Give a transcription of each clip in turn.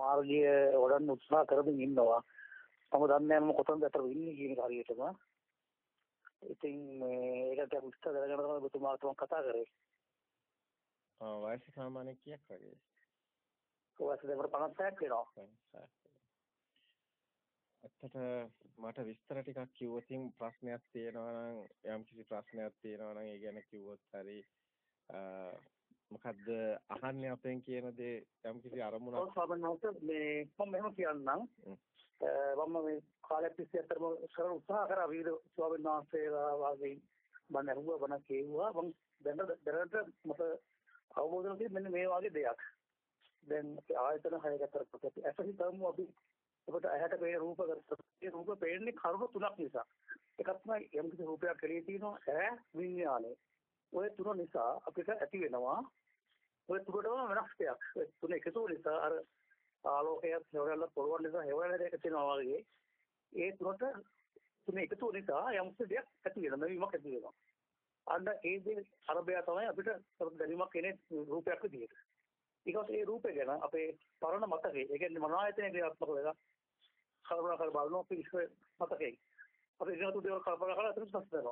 මාර්ගය වඩන්න උත්සාහ කරමින් ඉන්නවා. මම දන්නේ මම කොතනද අතර ඉන්නේ කියන එක හරියටම. ඉතින් මේ ඒකට විස්තර කරගෙන තමයි ඔබතුමාට මම කතා කරේ. ආ වයස සාමාන්‍ය කීයක් වගේ? වයස දෙවර 56ක් වෙනවා. ඇත්තට මට විස්තර ටිකක් කිව්වොතින් ප්‍රශ්නයක් තියෙනවා නම් යම් කිසි ප්‍රශ්නයක් තියෙනවා නම් ඒ ගැන කිව්වොත් හරි මොකද්ද අහන්නේ අපෙන් කියන දේ යම් කිසි අරමුණක්? ඔව් ස්වාමීන් වහන්සේ මේ මම මෙහෙම කියන්නම්. මම මේ කාලයක් තිස්සේ අතරම කරන උත්සාහ කරා විවිධ ස්වාමීන් වහන්සේලා වගේ මම අහුවා බණ කියුවා. මම දැන් දැනට මට අවබෝධ වෙනවා මෙන්න මේ වගේ දෙයක්. දැන් ආයතන හයකට පස්සේ ඇසහිතම අපි ඔබට ඇහැට පේන රූප ඒ රූප පේන්නේ කරුණු තුනක් නිසා. එකක් තමයි යම් කිසි රූපයක් කෙරේ තියෙනවා ඈ විඥානය ඔය තුන නිසා අපිට ඇති වෙනවා ඔය තුනටම වෙනස් දෙයක් තුන එකතු නිසා අර ආලෝකයක් හේවරල පොළොව නිසා හේවරල දෙක තියෙනවා වගේ ඒ තුනට තුන එකතු නිසා යම් දෙයක් ඇති වෙනවා නැවීමක් ඇති වෙනවා අන්න ඒ දේ අරබය තමයි අපිට දැනීමක් එන්නේ රූපයක් විදිහට ඊට ඒ රූපේ ගැන අපේ පරණ මතකේ ඒ කියන්නේ මනෝආයතනයේ ක්‍රියාත්මක වෙලා කල්පනා කර බලනවා පිළිස්ස මතකේ අපි ඉගෙන තුඩේවල් කල්පනා කරලා අතට පස්සේ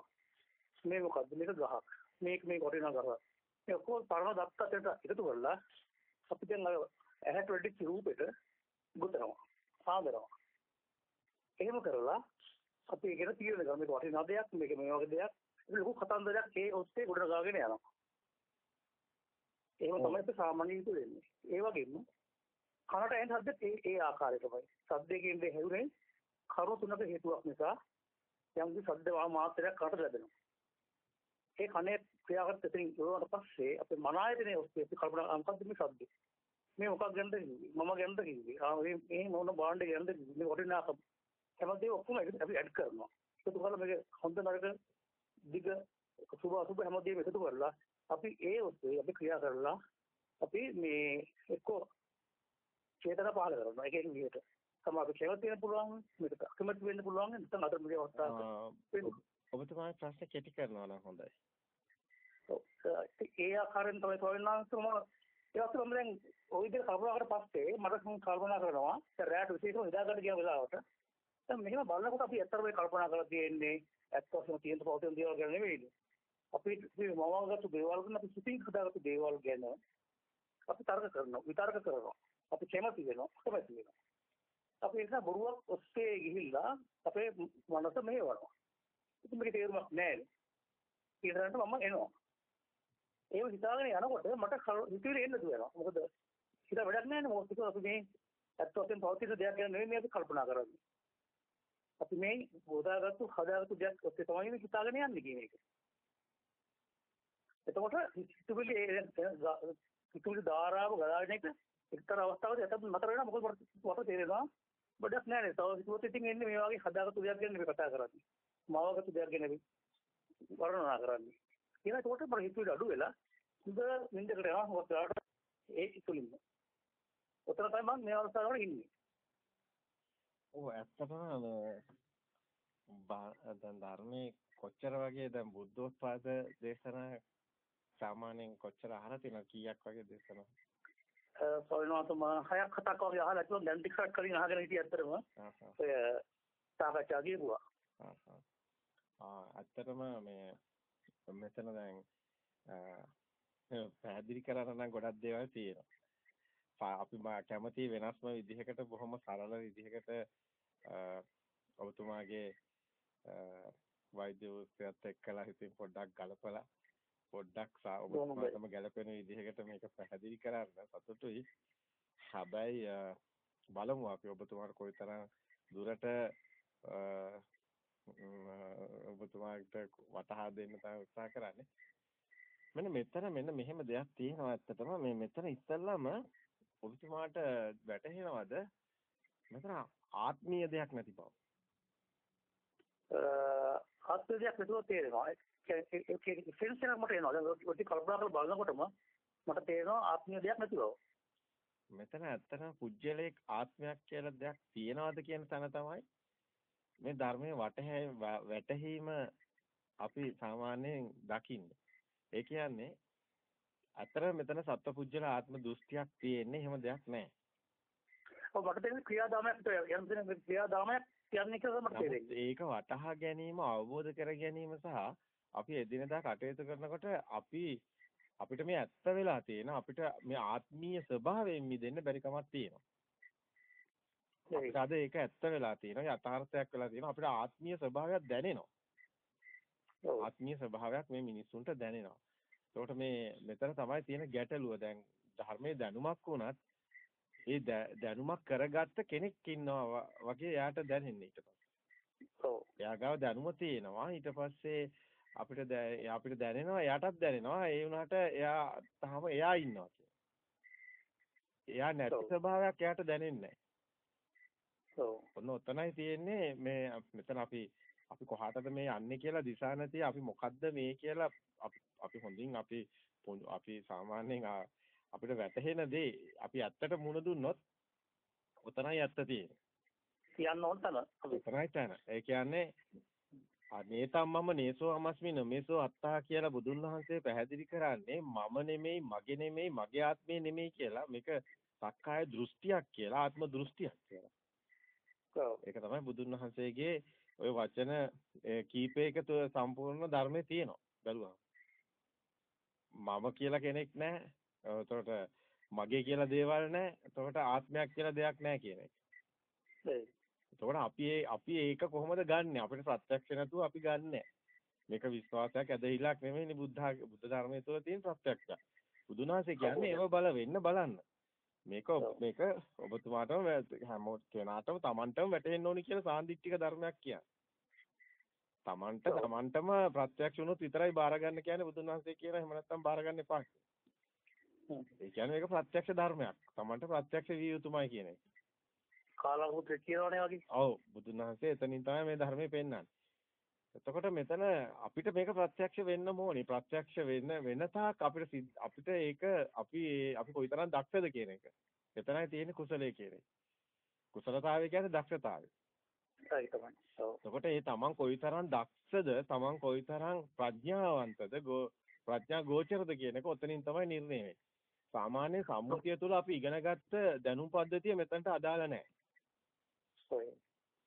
මේ මොකද්ද මේක ගහක් මේක මේ කොටිනා කරා මේ ඔක්කොම පරණ දත්තට එකතු කරලා අපි දැන් අර ඇහැට වැඩිච්ච රූපෙට ගොතනවා සාදරනවා එහෙම කරලා අපි ඉගෙන තීරණය කරනවා. මේක වටිනා දෙයක් මේක මේ වගේ දෙයක්. ලොකු කතන්දරයක් ඒ ඔස්සේ ගොඩනගාගෙන යනවා. එහෙම තමයි අපි සාමාන්‍ය විදිහට වෙන්නේ. ඒ වගේම කනට ඇහෙන ශබ්දෙත් ඒ ඒ ආකාරයටමයි. ශබ්දයෙන් දෙහැුනේ කරුණු තුනක හේතුවක් නිසා යම් කිසි ශබ්ද මාත්‍රයක් කනට ලැබෙනවා. ඒ කනේ ක්‍රියාවත් එතනින් ඉවරවට පස්සේ අපේ මන ආයතනයේ ඔස්සේ අපි කල්පනා මොකද්ද මේ ශබ්ද මේ මොකක් ගැනද මම ගැනද කිව්වේ? ආ මේ මේ මොන බාණ්ඩ ගැනද මේ වටිනාකම. හැමදේම ඔක්කොම අපි ඇඩ් කරනවා. ඒකතු කරලා මේක හොඳ නරක දිග සුභ අසුභ හැමදේම එකතු කරලා අපි ඒ ඔස්සේ අපි ක්‍රියා කරලා අපි මේ එක්ක චේතන පහල කරනවා. ඒක විදිහට. අපි කැමති වෙන්න පුළුවන් මේක අකමැති වෙන්න පුළුවන් නැත්නම් අතර මේ අවස්ථාවක ඔබතුමාගේ ප්‍රශ්න කෙටි කරනවා නම් හොඳයි. ඒ ආකාරයෙන් තමයි තෝරනවාම ඒ වස්තු මම දැන් ওই විදිහට කල්පනා කරලා පස්සේ මට කල්පනා කරනවා දැන් රැට විශේෂම හිතාගන්න ගිය වෙලාවට දැන් මෙහෙම බලනකොට අපි ඇත්තටම මේ කල්පනා කරලා තියෙන්නේ ඇත්ත වශයෙන්ම තියෙන පෞතෙන් දේවල් ගැන නෙවෙයිද අපි මේ මවගත්තු දේවල් ගැන අපි සිතින් හදාගත්තු දේවල් ගැන අපි තර්ක කරනවා විතර්ක කරනවා අපි කැමති වෙනවා කැමති වෙනවා අපි ඒක බොරුවක් ඔස්සේ ගිහිල්ලා අපේ මනස මෙහෙවනවා ඉතින් මේකේ තේරුමක් නැහැ ඊළඟට මම එනවා ඒව හිතාගෙන යනකොට මට හිතවිලි එන්න දුවනවා මොකද හිත වැඩක් නැහැ නේ මොකද? අපි මේ ඇත්ත වශයෙන් පෞතික දෙයක් ගැන නෙවෙයි මේ අපි කල්පනා කරන්නේ. අපි මේ බෝධාගත්තු හදාගත්තු දෙයක් ඔස්සේ තමයි මේ හිතාගෙන යන්නේ කියන එක. එතකොට හිතවිලි හිතවිලි ධාරාව ගලාගෙන එක එක්තරා අවස්ථාවක යටත් නතර වෙනවා. මොකද මට තේරෙනවා බඩක් නැහැ නේ. තව හිතුවත් ඉතින් එන්නේ මේ වගේ හදාගත්තු දෙයක් ගැන මේ කතා කරන්නේ. මවගත්තු දෙයක් ගැන වර්ණනා කරන්නේ. කියලා ඒකට මට හිතුවේ අඩු වෙලා හොඳ නින්දකට යනවා හොස්සාවට ඒ ඉතුලින්ම. උතන තමයි මම මේ අවස්ථාවේ ඉන්නේ. ඔව් ඇත්තටම දැන් ධර්මයේ කොච්චර වගේ දැන් බුද්ධෝත්පාද දේශනා සාමාන්‍යයෙන් කොච්චර අහලා තියෙනවද කීයක් වගේ දේශනා? සොයනවාට මම හයක් හතක් වගේ අහලා තියෙනවා දැන් ටිකක් කලින් අහගෙන හිටිය ඇත්තටම. ඔය සාකච්ඡා ගියුවා. ආ ඇත්තටම මේ මෙතන දැන් පැහැදිලි කරන්න නම් ගොඩක් දේවල් තියෙනවා. අපි කැමති වෙනස්ම විදිහකට බොහොම සරල විදිහකට ඔබතුමාගේ වෛද්‍ය වෘත්තියත් එක්කලා හිතින් පොඩ්ඩක් ගලපලා පොඩ්ඩක් ඔබතුමාටම ගැලපෙන විදිහකට මේක පැහැදිලි කරන්න සතුටුයි. හැබැයි බලමු අපි ඔබතුමාට කොයිතරම් දුරට ඔබතුමාට වටහා දෙන්න තමයි උත්සාහ කරන්නේ. මෙන්න මෙතන මෙන්න මෙහෙම දෙයක් තියෙනවා ඇත්තටම මේ මෙතන ඉස්සල්ලාම ඔබතුමාට වැටහෙනවද මෙතන ආත්මීය දෙයක් නැති බව? ආත්මීය දෙයක් නැතුව තේරෙනවා. ඒක සෙන්ස් එකක් මට එනවා. දැන් ඔය කල්පනා කරලා බලනකොටම මට තේරෙනවා ආත්මීය දෙයක් නැති බව. මෙතන ඇත්තටම පුජ්‍යලයක ආත්මයක් කියලා දෙයක් තියනවාද කියන තැන තමයි මේ ධර්මයේ වැටහීම අපි සාමාන්‍යයෙන් දකින්නේ. ඒ කියන්නේ අතර මෙතන සත්පුජ්‍යල ආත්ම දෘෂ්ටියක් තියෙන්නේ එහෙම දෙයක් නැහැ. ඔව් මට තේරෙන්නේ ක්‍රියාදාමයක් යම් දෙන ක්‍රියාදාමයක් කියන්නේ කියලා මට තේරෙන්නේ. ඒක වටහා ගැනීම අවබෝධ කර ගැනීම සහ අපි එදිනදා කටයුතු කරනකොට අපි අපිට මේ ඇත්ත වෙලා තියෙන අපිට මේ ආත්මීය ස්වභාවයෙන් මිදෙන්න බැරි කමක් තියෙනවා. අපිට අද ඒක ඇත්ත වෙලා තියෙනවා යථාර්ථයක් වෙලා තියෙනවා අපිට ආත්මීය ස්වභාවයක් දැනෙනවා. ආත්මීය ස්වභාවයක් මේ මිනිස්සුන්ට දැනෙනවා. ඒකට මේ මෙතන තමයි තියෙන ගැටලුව දැන් ධර්මයේ දැනුමක් වුණත් ඒ දැනුමක් කරගත්ත කෙනෙක් ඉන්නවා වගේ එයාට දැනෙන්නේ ඊට පස්සේ. ඔව්. එයා ගාව දැනුම තියෙනවා ඊට පස්සේ අපිට අපිට දැනෙනවා එයාටත් දැනෙනවා ඒ වුණාට එයා තාම එයා ඉන්නවා එයා නැති ස්වභාවයක් එයාට දැනෙන්නේ නැහැ. ඔව්. ඔන්න ඔතනයි තියෙන්නේ මේ මෙතන අපි අපි කොහාටද මේ යන්නේ කියලා දිශා නැති අපි මොකද්ද මේ කියලා අපි හොඳින් අපි අපි සාමාන්‍යයෙන් අපිට වැටහෙන දේ අපි ඇත්තට මුණ දුන්නොත් ඔතනයි ඇත්ත තියෙන්නේ. කියන්න ඕන තන. ඔතනයි තන. ඒ කියන්නේ අනේතම්මම නේසෝ අමස්මි නමේසෝ අත්තා කියලා බුදුන් වහන්සේ පැහැදිලි කරන්නේ මම නෙමෙයි මගේ නෙමෙයි මගේ ආත්මේ නෙමෙයි කියලා මේක සක්කාය දෘෂ්ටියක් කියලා ආත්ම දෘෂ්ටියක් කියලා. ඒක තමයි බුදුන් වහන්සේගේ ওই වචන කීපයක සම්පූර්ණ ධර්මයේ තියෙනවා බැලුවා. මම කියලා කෙනෙක් නැහැ. එතකොට මගේ කියලා දේවල් නැහැ. එතකොට ආත්මයක් කියලා දෙයක් නැහැ කියන එක. එතකොට අපි අපි ඒක කොහොමද ගන්නෙ? අපිට ප්‍රත්‍යක්ෂ නැතුව අපි ගන්නෑ. මේක විශ්වාසයක් ඇදහිලක් නෙමෙයිනේ බුද්ධ බුද්ධ ධර්මයේ තුල තියෙන ප්‍රත්‍යක්ෂය. බුදුනාසේ කියන්නේ ඒව බල වෙන්න බලන්න. මේක මේක ඔබතුමාටම හැම කෙනාටම Tamanටම වැටෙන්න ඕනි කියලා සාන්දිටික ධර්මයක් කියන්නේ. Tamanට Tamanටම ප්‍රත්‍යක්ෂ වුණොත් විතරයි බාර ගන්න කියන්නේ බුදුන් වහන්සේ කියන එහෙම නැත්නම් බාර ගන්න එපා. ඒ කියන්නේ මේක ප්‍රත්‍යක්ෂ ධර්මයක්. Tamanට ප්‍රත්‍යක්ෂ විය යුතුමයි කියන එක. කාලවෘත්‍ය කියනවනේ වගේ. ඔව් බුදුන් වහන්සේ එතනින් තමයි මේ ධර්මයේ පෙන්වන්නේ. එතකොට මෙතන අපිට මේක ප්‍රත්‍යක්ෂ වෙන්න ඕනේ. ප්‍රත්‍යක්ෂ වෙන්න වෙන තාක් අපිට අපිට ඒක අපි අපි කොයිතරම් දක්ෂද කියන එක. එතනයි තියෙන්නේ කුසලයේ කියන එක. කුසලතාවය කියන්නේ දක්ෂතාවය. ඒකයි තමයි. එතකොට ඒ තමන් කොයිතරම් දක්ෂද, තමන් කොයිතරම් ප්‍රඥාවන්තද, ප්‍රඥා ගෝචරද කියන එක ඔතනින් තමයි නිර්ණය වෙන්නේ. සාමාන්‍ය සම්මුතිය තුළ අපි ඉගෙනගත්ත දැනුම් පද්ධතිය මෙතනට අදාළ නැහැ.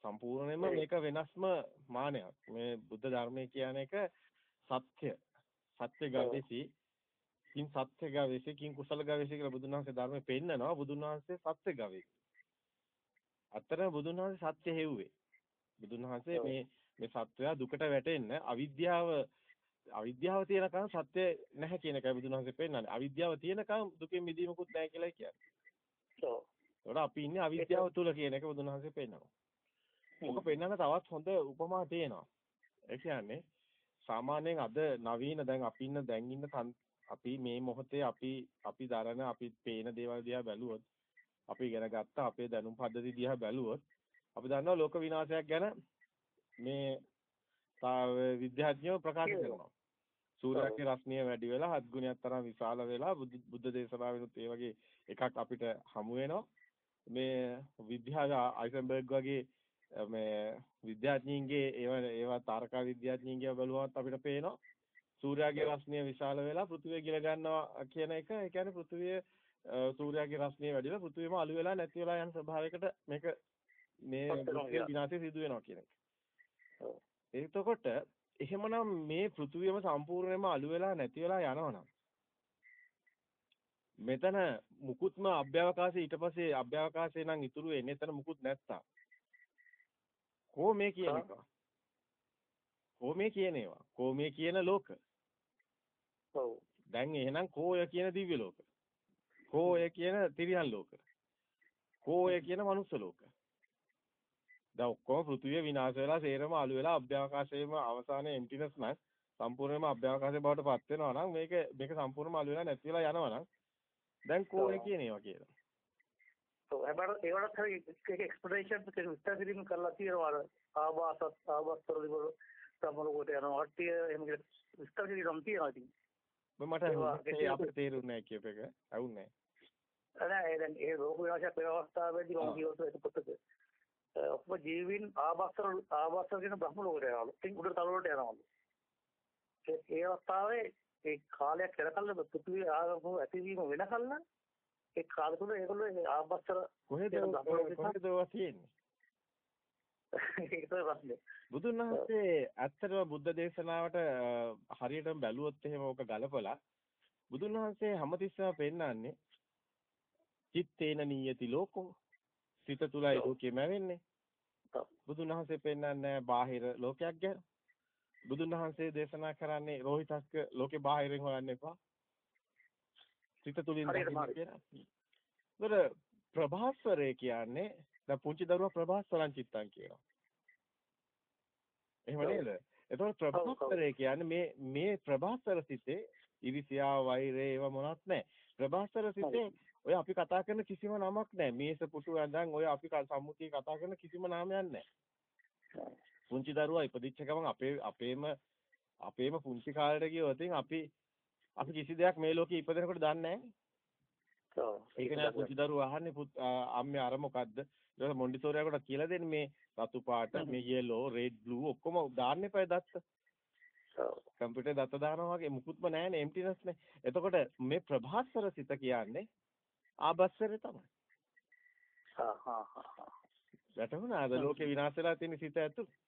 සම්පූර්ණයෙන්ම මේක වෙනස්ම මානයක්. මේ බුද්ධ ධර්මයේ කියන එක සත්‍ය. සත්‍ය ගවේසි. කිං සත්‍ය ගවේසි කිං කුසල ගවේසි කියලා බුදුන් වහන්සේ ධර්මයේ පෙන්නනවා. බුදුන් වහන්සේ සත්‍ය ගවේසි. අතර බුදුන් වහන්සේ සත්‍ය හෙව්වේ. බුදුන් වහන්සේ මේ මේ සත්‍යය දුකට වැටෙන්න අවිද්‍යාව අවිද්‍යාව තියෙනකන් සත්‍ය නැහැ කියන එකයි බුදුන් වහන්සේ පෙන්නන්නේ. අවිද්‍යාව තියෙනකන් දුකෙන් මිදීමකුත් නැහැ කියලායි කියන්නේ. ඔව්. ඒකට අපි ඉන්නේ අවිද්‍යාව තුල කියන එක බුදුන් වහන්සේ පෙන්නනවා. මොක පෙන්නන තවත් හොඳ උපමා තියෙනවා. ඒ කියන්නේ සාමාන්‍යයෙන් අද නවීන දැන් අපි ඉන්න දැන් ඉන්න අපි මේ මොහොතේ අපි අපි දරන අපි පේන දේවල් දිහා බැලුවොත් අපි ඉගෙන ගත්ත අපේ දැනුම් පද්ධති දිහා බැලුවොත් අපි දන්නවා ලෝක විනාශයක් ගැන මේ විද්‍යාඥයෝ ප්‍රකාශ කරනවා. සූර්යාගේ රශ්මිය වැඩි වෙලා හත් ගුණයක් තරම් විශාල වෙලා බුද්ධ දේශනාවෙනුත් ඒ වගේ එකක් අපිට හමු වෙනවා. මේ විද්‍යාව අයිසන්බර්ග් වගේ මේ විද්‍යාඥයින්ගේ ඒව ඒවා තාරකා විද්‍යාඥයින්ගේ බලුවත් අපිට පේනවා සූර්යාගේ රශ්මිය විශාල වෙලා පෘථිවිය ගිල ගන්නවා කියන එක ඒ කියන්නේ පෘථිවිය සූර්යාගේ රශ්මිය වැඩිලා පෘථිවියම අළු වෙලා නැති වෙලා යන ස්වභාවයකට මේක මේ විනාශය සිදු වෙනවා කියන එක. එතකොට එහෙමනම් මේ පෘථිවියම සම්පූර්ණයෙන්ම අළු වෙලා නැති වෙලා යනවනම් මෙතන මුකුත්ම අභ්‍යවකාශය ඊට පස්සේ අභ්‍යවකාශය නම් ඉතුරු වෙන්නේ එතන මුකුත් නැත්තම්. කෝ මේ කියන එක? කෝ මේ කියන ඒවා? කෝ මේ කියන ලෝක? ඔව්. දැන් එහෙනම් කෝය කියන දිව්‍ය ලෝක. කෝය කියන තිරියන් ලෝක. කෝය කියන මනුස්ස ලෝක. දැන් ඔක්කොම පෘථිවිය විනාශ වෙලා සේරම අළු වෙලා අභ්‍යවකාශයේම අවසානයේ එම්ටිනස් නම් සම්පූර්ණයෙන්ම අභ්‍යවකාශය බවට පත් වෙනවා නම් මේක මේක සම්පූර්ණයෙන්ම අළු වෙලා නැති වෙලා යනවා නම් දැන් කෝය කියන ඒවා කියලා. ඔව් හැබැයි ඒවට හරි එක එක්ස්ප්ලනේෂන් එක විස්තර කිරීම කරලා තියෙනවා අර ආවාසත් ආවස්තර වල සමරෝගට යනවා අට්ටිය එහෙම කියලා විස්තර කිරීම තියෙනවා ඉතින්. මට අපිට තේරුන්නේ නැහැ කියප එක. ඇහුන්නේ නැහැ. නෑ දැන් ඒ රෝග විනාශයක් වෙන අවස්ථාවේදී මම කියවතු ඒක පොතක. ඔක්කොම ජීවීන් ආවස්තර ආවස්තර කියන බ්‍රහ්ම ලෝකයට යනවලු. ඉතින් උඩ තල වලට යනවලු. ඒ අවස්ථාවේ ඒ කාලයක් කරකල්ල පෘථිවි ආගම ඇතිවීම වෙනකල්න ඒ කාලේ තුල ඒගොල්ලෝ ආබස්සර කොහෙද කොහෙද ඔවා තියෙන්නේ? බුදුන් වහන්සේ ඇත්තටම බුද්ධ දේශනාවට හරියටම බැලුවොත් එහෙම ඕක ගලපලා බුදුන් වහන්සේ හැමතිස්සෙම පෙන්නන්නේ චිත්තේන නීයති ලෝකෝ සිත තුලයි. ලෝකෙම වෙන්නේ. බුදුන් වහන්සේ පෙන්නන්නේ බාහිර ලෝකයක් ගැන. බුදුන් වහන්සේ දේශනා කරන්නේ රෝහිතස්ක ලෝකේ බාහිරින් හොයන්න එපා. සිත හරියටම දකින්න. කියලා. ඒතර ප්‍රභාස්වරය කියන්නේ දැන් පුංචි දරුවා ප්‍රභාස්වරං චිත්තං කියනවා. එහෙම. නේද? එතකොට. ප්‍රභාස්වරය කියන්නේ මේ මේ ප්‍රභාස්වර සිතේ ඉරිසියාව වෛරය ඒව මොනවත් නැහැ. ප්‍රභාස්වර සිතේ ඔය අපි කතා කරන කිසිම නමක් නැහැ. මේස පුටු ඇඳන් ඔය අපි සම්මුතිය කතා කරන කිසිම නාමයක් නැහැ. පුංචි දරුවා ඉපදිච්ච ගමන් අපේ අපේම අපේම පුංචි කාලේට ගියොත් අපි අපි කිසි දෙයක් මේ ලෝකේ ඉපදෙනකොට දන්නේ නැහැ. ඔව්. ඒක නෑ පුංචි දරුවා අහන්නේ පුත් අම්මේ අර මොකද්ද? ඊට මොන්ඩිසෝරියාකට කියලා දෙන්නේ මේ රතු පාට. මේ yellow, red, blue ඔක්කොම දාන්න එපා දත්ත. ඔව්. කම්පියුටර් දත්ත දානවා වගේ මුකුත්ම නැහැනේ emptiness නේ. එතකොට මේ ප්‍රභාස්වර සිත කියන්නේ ආබස්සරේ තමයි. හා හා හා හ්ම්. ලෝකේ විනාශ වෙලා තියෙන සිත ඇතුළේ?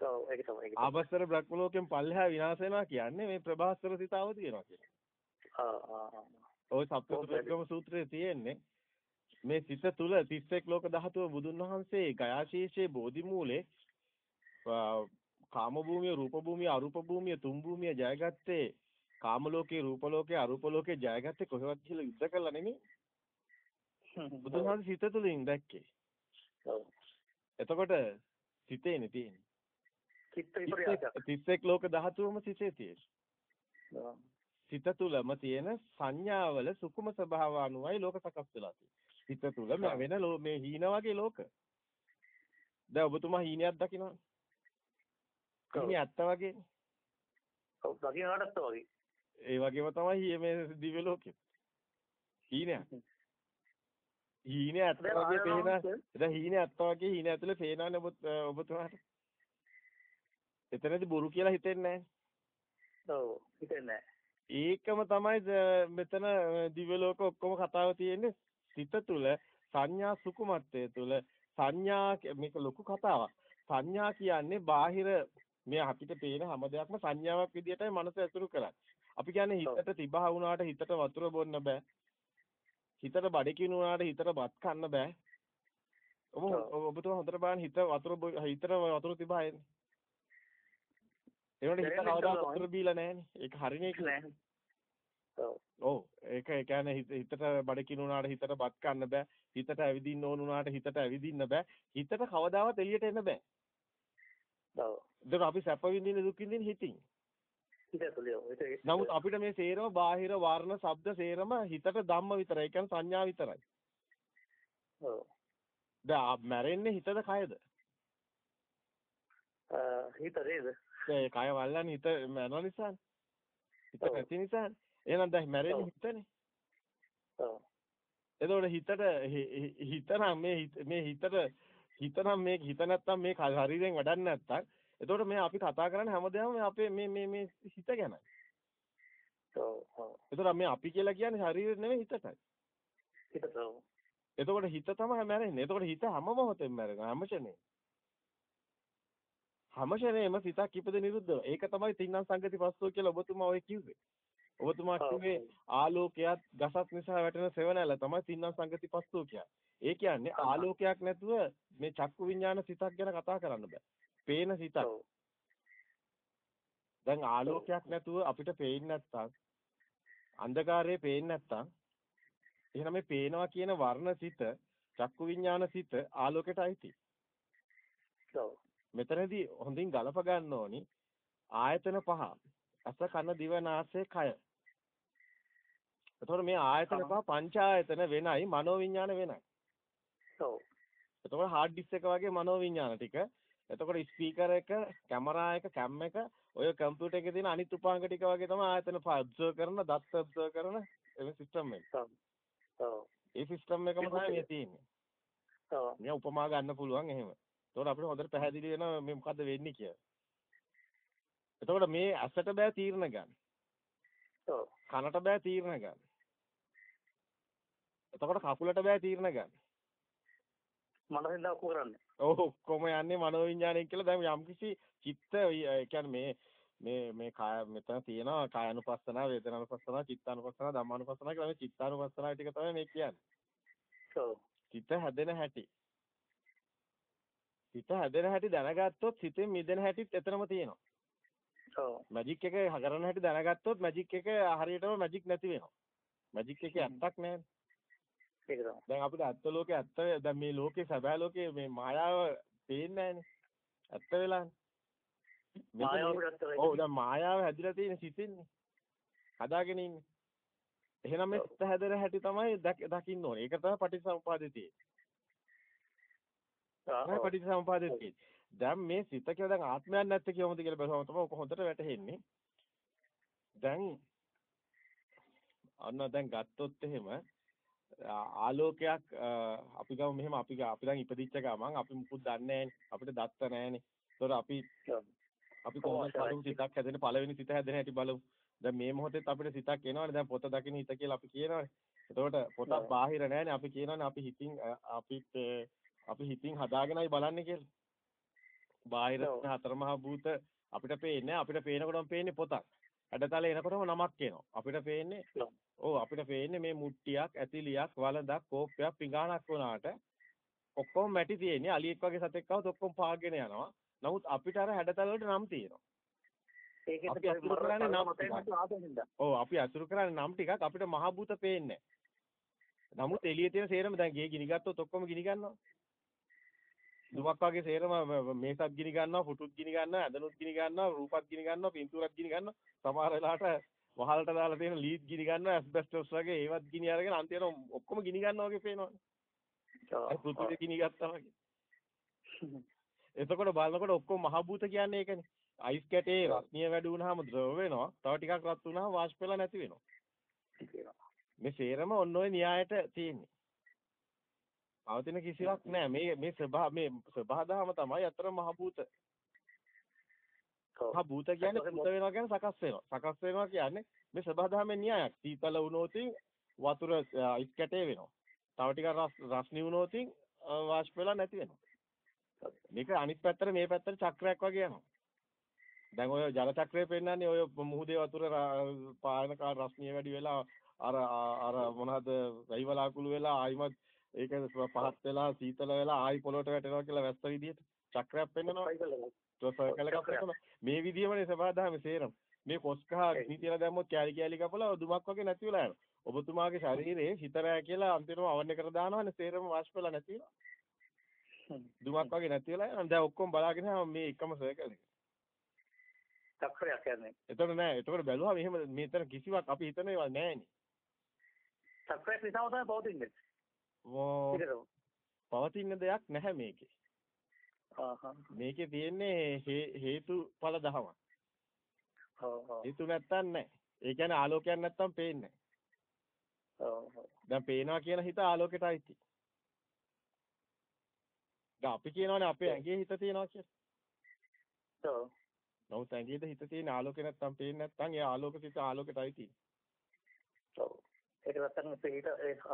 ඔව් ඒක තමයි ඒක තමයි. ආබස්සර බ්‍රහ්ම ලෝකෙන් පල්ලෙහා විනාශ වෙනවා කියන්නේ මේ ප්‍රභාස්වර සිත අවදි වෙනවා කියන. ආ ආ ආ. ওই සප්තසුරග්ගම සූත්‍රයේ තියෙන්නේ මේ සිත තුල 31 ලෝක ධාතුව බුදුන් වහන්සේ ගයාශීෂයේ බෝධි මූලේ කාම භූමිය රූප භූමිය අරූප භූමිය තුන් භූමිය ජයගත්තේ කාම ලෝකේ රූප ලෝකේ අරූප ලෝකේ ජයගත්තේ කොහෙවත් කියලා යුද්ධ කළා නෙමෙයි බුදුන් වහන්සේ සිත තුලින් දැක්කේ ඔව්. එතකොට සිතේනේ තියෙන්නේ චිත්ත විපර්යාසයක්. 31 ලෝක ධාතුවම සිතේ තියෙන්නේ. සිත තුලම තියෙන සංඥාවල සුකුම ස්වභාව අනුවයි ලෝක සකස් වෙලා තියෙන්නේ. සිත තුල මේ වෙන මේ හීන වගේ ලෝක. දැන් ඔබතුමා හීනයක් දකින්නවනේ. ඔව්. හීනේ ඇත්ත වගේ. ඔව් දකින්නටත් වගේ. ඒ වගේම තමයි මේ දිව්‍ය ලෝකෙ. හීනයක්. හීනේ ඇත්ත වගේ පේන. ආරම්භ දැන් හීනේ ඇත්ත වගේ හීනේ ඇතුලේ පේනවනේ ඔබ ඔබතුමාට. එතනදී බොරු කියලා හිතෙන්නේ නැහැ. ඒකම තමයි මෙතන දිව්‍ය ලෝක ඔක්කොම කතාව තියෙන්නේ සිත තුල සංඥා සුකුමත්වයේ තුල සංඥා මේක ලොකු කතාවක්. සංඥා කියන්නේ බාහිර මේ අපිට පේන හැම දෙයක්ම සංඥාවක් විදියටයි මනස ඇසුරු කරන්නේ. අපි කියන්නේ හිතට තිබහ වුණාට හිතට වතුර බොන්න බෑ. හිතට බඩකිනු වුණාට හිතට බත් කන්න බෑ. ඔබ. ඔබතුමා හොඳට බලන්න හිත වතුර හිතට වතුර තිබහන්නේ ඒනොට හිත කවදාවත්. වතුර බීලා නැහනේ ඒක හරිනේ ඒක. ඔව්. ඔව් ඒක ඒ කියන්නේ හිත හිතට බඩකිනු වුණාට හිතට බත් කන්න බෑ හිතට ඇවිදින්න ඕන වුණාට හිතට ඇවිදින්න බෑ හිතට කවදාවත් එළියට එන්න බෑ ඔව්. ඒතර අපි සැප විඳින්න දුක් විඳින්න හිතින් නමුත් අපිට මේ සේරම බාහිර වර්ණ ශබ්ද සේරම හිතට ධම්ම විතරයි ඒ කියන්නේ සංඥා විතරයි ඔව්. දැන් මැරෙන්නේ හිතද කයද හිත නේද? ඒ කය වල්ලන්නේ හිත මැරෙන නිසානේ හිත. නැති නිසානේ එහෙනම් දැන් මැරෙන්නේ. හිතනේ ඔව්. එතකොට හිතට හිතනම් මේ මේ හිතට හිතනම් මේ හිත නැත්තම් මේ ශරීරයෙන් වැඩක් නැත්තම් එතකොට මේ අපි කතා කරන්නේ හැමදාම අපේ මේ මේ මේ හිත ගැන. ඔව්. එතකොට මේ අපි කියලා කියන්නේ ශරීරෙ නෙමෙයි හිතටයි. හිතට. එතකොට හිත තමයි මැරෙන්නේ. එතකොට හිත හැම මොහොතෙම මැරෙනවා හැම ෂණේ. හැම ෂණේම සිතක් ඉපද නිරුද්ධ වෙනවා. ඒක තමයි තින්නම් සංගති පස්සෝ කියලා ඔබතුමා ඔය කිව්වේ. ඔබතුමා. කිව්වේ ආලෝකයක් ගසක් නිසා වැටෙන සෙවණැල්ල තමයි තින්නම් සංගති පස්සෝ කියන්නේ. ඒ කියන්නේ. ආලෝකයක් නැතුව මේ චක්කු විඤ්ඤාණ සිතක් ගැන කතා කරන්න බෑ. පේන සිතක්. දැන් ආලෝකයක් නැතුව අපිට පේන්නේ නැත්තම් අන්ධකාරයේ පේන්නේ නැත්තම් එහෙනම් මේ පේනවා කියන වර්ණ සිත චක්කු විඤ්ඤාණ සිත ආලෝකයට අයිති. ඔව්. මෙතනදී හොඳින් ගලප ගන්න ඕනි ආයතන පහ. අස කන දිව නාසය කය. එතකොට මේ ආයතන පහ පංච ආයතන වෙනයි මනෝ විඤ්ඤාණ වෙනයි. ඔව්. එතකොට හાર્ඩ් ඩිස්ක් එක වගේ මනෝ විඤ්ඤාණ ටික. එතකොට ස්පීකර් එක, කැමරා එක, කැම් එක, ඔය කම්පියුටර් එකේ තියෙන අනිත් උපාංග ටික වගේ තමයි ආයතන පහ ඔබ්සර්ව් කරන, දත් ඔබ්සර්ව් කරන ඒ සිස්ටම් එක. ඔව්. ඒ සිස්ටම් එකම තමයි මේ තියෙන්නේ. ඔව්. මේ උපමා ගන්න පුළුවන් එහෙම. එතකොට අපිට හොඳට පැහැදිලි වෙනවා මේ මොකද්ද වෙන්නේ කියලා. එතකොට මේ ඇසට බෑ තීරණ ගන්න. ඔව්. කනට බෑ තීරණ ගන්න. එතකොට කකුලට බෑ තීරණ ගන්න. මනසින් දා කරන්නේ. ඔව් ඔක්කොම යන්නේ මනෝවිඤ්ඤාණය කියලා දැන් යම්කිසි චිත්ත ඒ කියන්නේ මේ මේ මේ කාය මෙතන තියෙනවා කායानुපස්සන වේදනානුපස්සන චිත්තානුපස්සන ධම්මානුපස්සන කියලා මේ චිත්තානුපස්සන ටික තමයි මේ කියන්නේ. ඔව්. චිත්ත හැදෙන හැටි. චිත්ත හැදෙන හැටි දැනගත්තොත් සිතෙන් මිදෙන හැටිත් එතනම තියෙනවා. ඔව්. මැජික් එක කරන හැටි දැනගත්තොත් මැජික් එක හරියටම මැජික් නැති වෙනවා. මැජික් එකේ ඇත්තක් නැහැ. දැන් අපිට ඇත්ත ලෝකේ ඇත්ත දැන් මේ ලෝකේ සැබෑ ලෝකේ මේ මායාව පේන්නේ. ඇත්ත වෙලානේ. මායාව ඔව් දැන් මායාව හැදිලා තියෙන සිතින්නේ. හදාගෙන ඉන්නේ. එහෙනම් මේ සිත හැදෙන හැටි තමයි දකින්න ඕනේ. ඒක තමයි පටිච්චසමුපාදේ තියෙන්නේ. තමයි පටිච්චසමුපාදේ තියෙන්නේ. දැන් මේ සිත කියලා දැන් ආත්මයක් නැත්තේ කොහොමද කියලා බලවම තමයි ඔක හොඳට වැටහෙන්නේ. දැන් අන්න දැන් ගත්තොත් එහෙම ආලෝකයක් අපි ගමු මෙහෙම අපි අපි දැන් ඉපදිච්ච ගමන් අපි මුකුත් දන්නේ අපිට දත්ත නැහැනේ. ඒතකොට අපි අපි කොහොමද බලමු සිතක් හැදෙන පළවෙනි සිත හැදෙන හැටි බලමු. දැන් මේ මොහොතේත් අපිට සිතක් එනවනේ. දැන් පොත දකින්න හිත කියලා අපි කියනවනේ. එතකොට පොතක් බාහිර නැහැනේ. අපි කියනවනේ අපි හිතින් අපි අපි හිතින් හදාගෙනයි බලන්නේ කියලා. බාහිර හතරමහා භූත අපිට පේන්නේ අපිට පේනකොටම පේන්නේ පොතක්. හැඩතල එනකොටම නමක් එනවා. අපිට පේන්නේ ඔව් අපිට පේන්නේ මේ මුට්ටියක්, ඇතිලියක්, වලදක්, කෝප්පයක්, පිඟානක් වුණාට ඔක්කොම මැටි තියෙන්නේ. අලියෙක් වගේ සතෙක් આવුත් ඔක්කොම පාගෙන යනවා. නමුත් අපිට අර හැඩතල වලට නම් තියෙනවා. ඒකේ අපි අසුරු කරන්නේ නම් ඔව් අපි අසුරු කරන්නේ නම් ටිකක් අපිට මහ භූත පේන්නේ නමුත් එළියේ තියෙන සේරම දැන් ගේ ගිනි ගත්තොත් ඔක්කොම ගිනි ගන්නවා. දුමක් වගේ සේරම මේසත් ගිනි ගන්නවා, පුටුත් ගිනි ගන්නවා, ඇඳනුත් ගිනි ගන්නවා, රූපත් ගිනි ගන්නවා, පින්තූරත් ගිනි ගන්නවා. සමහර වෙලාවට වහලට දාලා තියෙන ලීඩ් ගිනි ගන්නවා, ඇස්බෙස්ටස් වගේ ඒවත් ගිනි අරගෙන අන්තිමට ඔක්කොම ගිනි ගන්නවා වගේ පේනවනේ. පෘථිවිය ගිනි ගත්තා වගේ. එතකොට බලනකොට ඔක්කොම මහ භූත කියන්නේ ඒකනේ. අයිස් කැටේ රස්නිය වැඩි වුණාම ද්‍රව වෙනවා. තව ටිකක් රත් වුණාම වාෂ්ප වෙලා නැති වෙනවා. මේ සේරම ඔන්න ඔය න්‍යායට තියෙන්නේ. පවතින කිසිවක් නැහැ. මේ මේ ස්වභා මේ ස්වභාදහම තමයි අතර මහ භූත. මහ භූත කියන්නේ භූත වෙනවා කියන්නේ සකස් වෙනවා. සකස් වෙනවා කියන්නේ මේ ස්වභාදහමේ න්‍යායක්. සීතල වුණොත් වතුර අයිස් කැටේ වෙනවා. තව ටිකක් රස්නි වුණොත් වාෂ්ප වෙලා නැති වෙනවා. මේක අනිත් පැත්තට මේ පැත්තට චක්‍රයක් වගේ යනවා. දැන් ඔය ජල චක්‍රය පෙන්නන්නේ ඔය මුහුදේ වතුර පායන කාල රස්නිය වැඩි වෙලා අර අර මොනවද වැහි වලාකුළු වෙලා ආයිමත් ඒක පහත් වෙලා සීතල වෙලා ආයි පොළොට වැටෙනවා කියලා වැස්ස විදියට චක්‍රයක් පෙන්නනවා. ඒක සර්කල් එකක් පෙන්නනවා. මේ විදියමනේ සබදාම සේරම. මේ කොස්කහ ගිනි තියලා දැම්මොත් කෑලි කෑලි කපලා දුමක් වගේ නැති වෙලා යනවා. ඔබතුමාගේ ශරීරයේ හිතරෑ කියලා අන්තිමව අවන්න කර දානවනේ සේරම වාෂ්ප වෙලා නැති වෙනවා. දුමක් වගේ නැති වෙලා යනවා. දැන් ඔක්කොම බලාගෙන මේ එකම සර්කල් එක. චක්‍රයක් යන්නේ. එතකොට නෑ. එතකොට බැලුවා මෙහෙම මෙතන කිසිවක් අපි හිතන ඒවා නෑනේ. චක්‍රයක් නිසාම තමයි පවතින්නේ. පවතින දෙයක් නැහැ මේකේ. මේකේ තියෙන්නේ හේතුඵල දහමක්. හේතු නැත්තම් නැහැ. ඒ කියන්නේ ආලෝකයක් නැත්තම් පේන්නේ නැහැ. දැන් පේනවා කියන හිත ආලෝකයට අයිති. දැන් අපි කියනවානේ අපේ ඇඟේ හිත තියෙනවා කියලා. ඔව්. නමුත් ඇඟේද හිත තියෙන ආලෝකේ නැත්තම් පේන්නේ නැත්තම් ඒ ආලෝක සිත ආලෝකයට අයිති. ඔව්. ඒක නැත්තම් පිට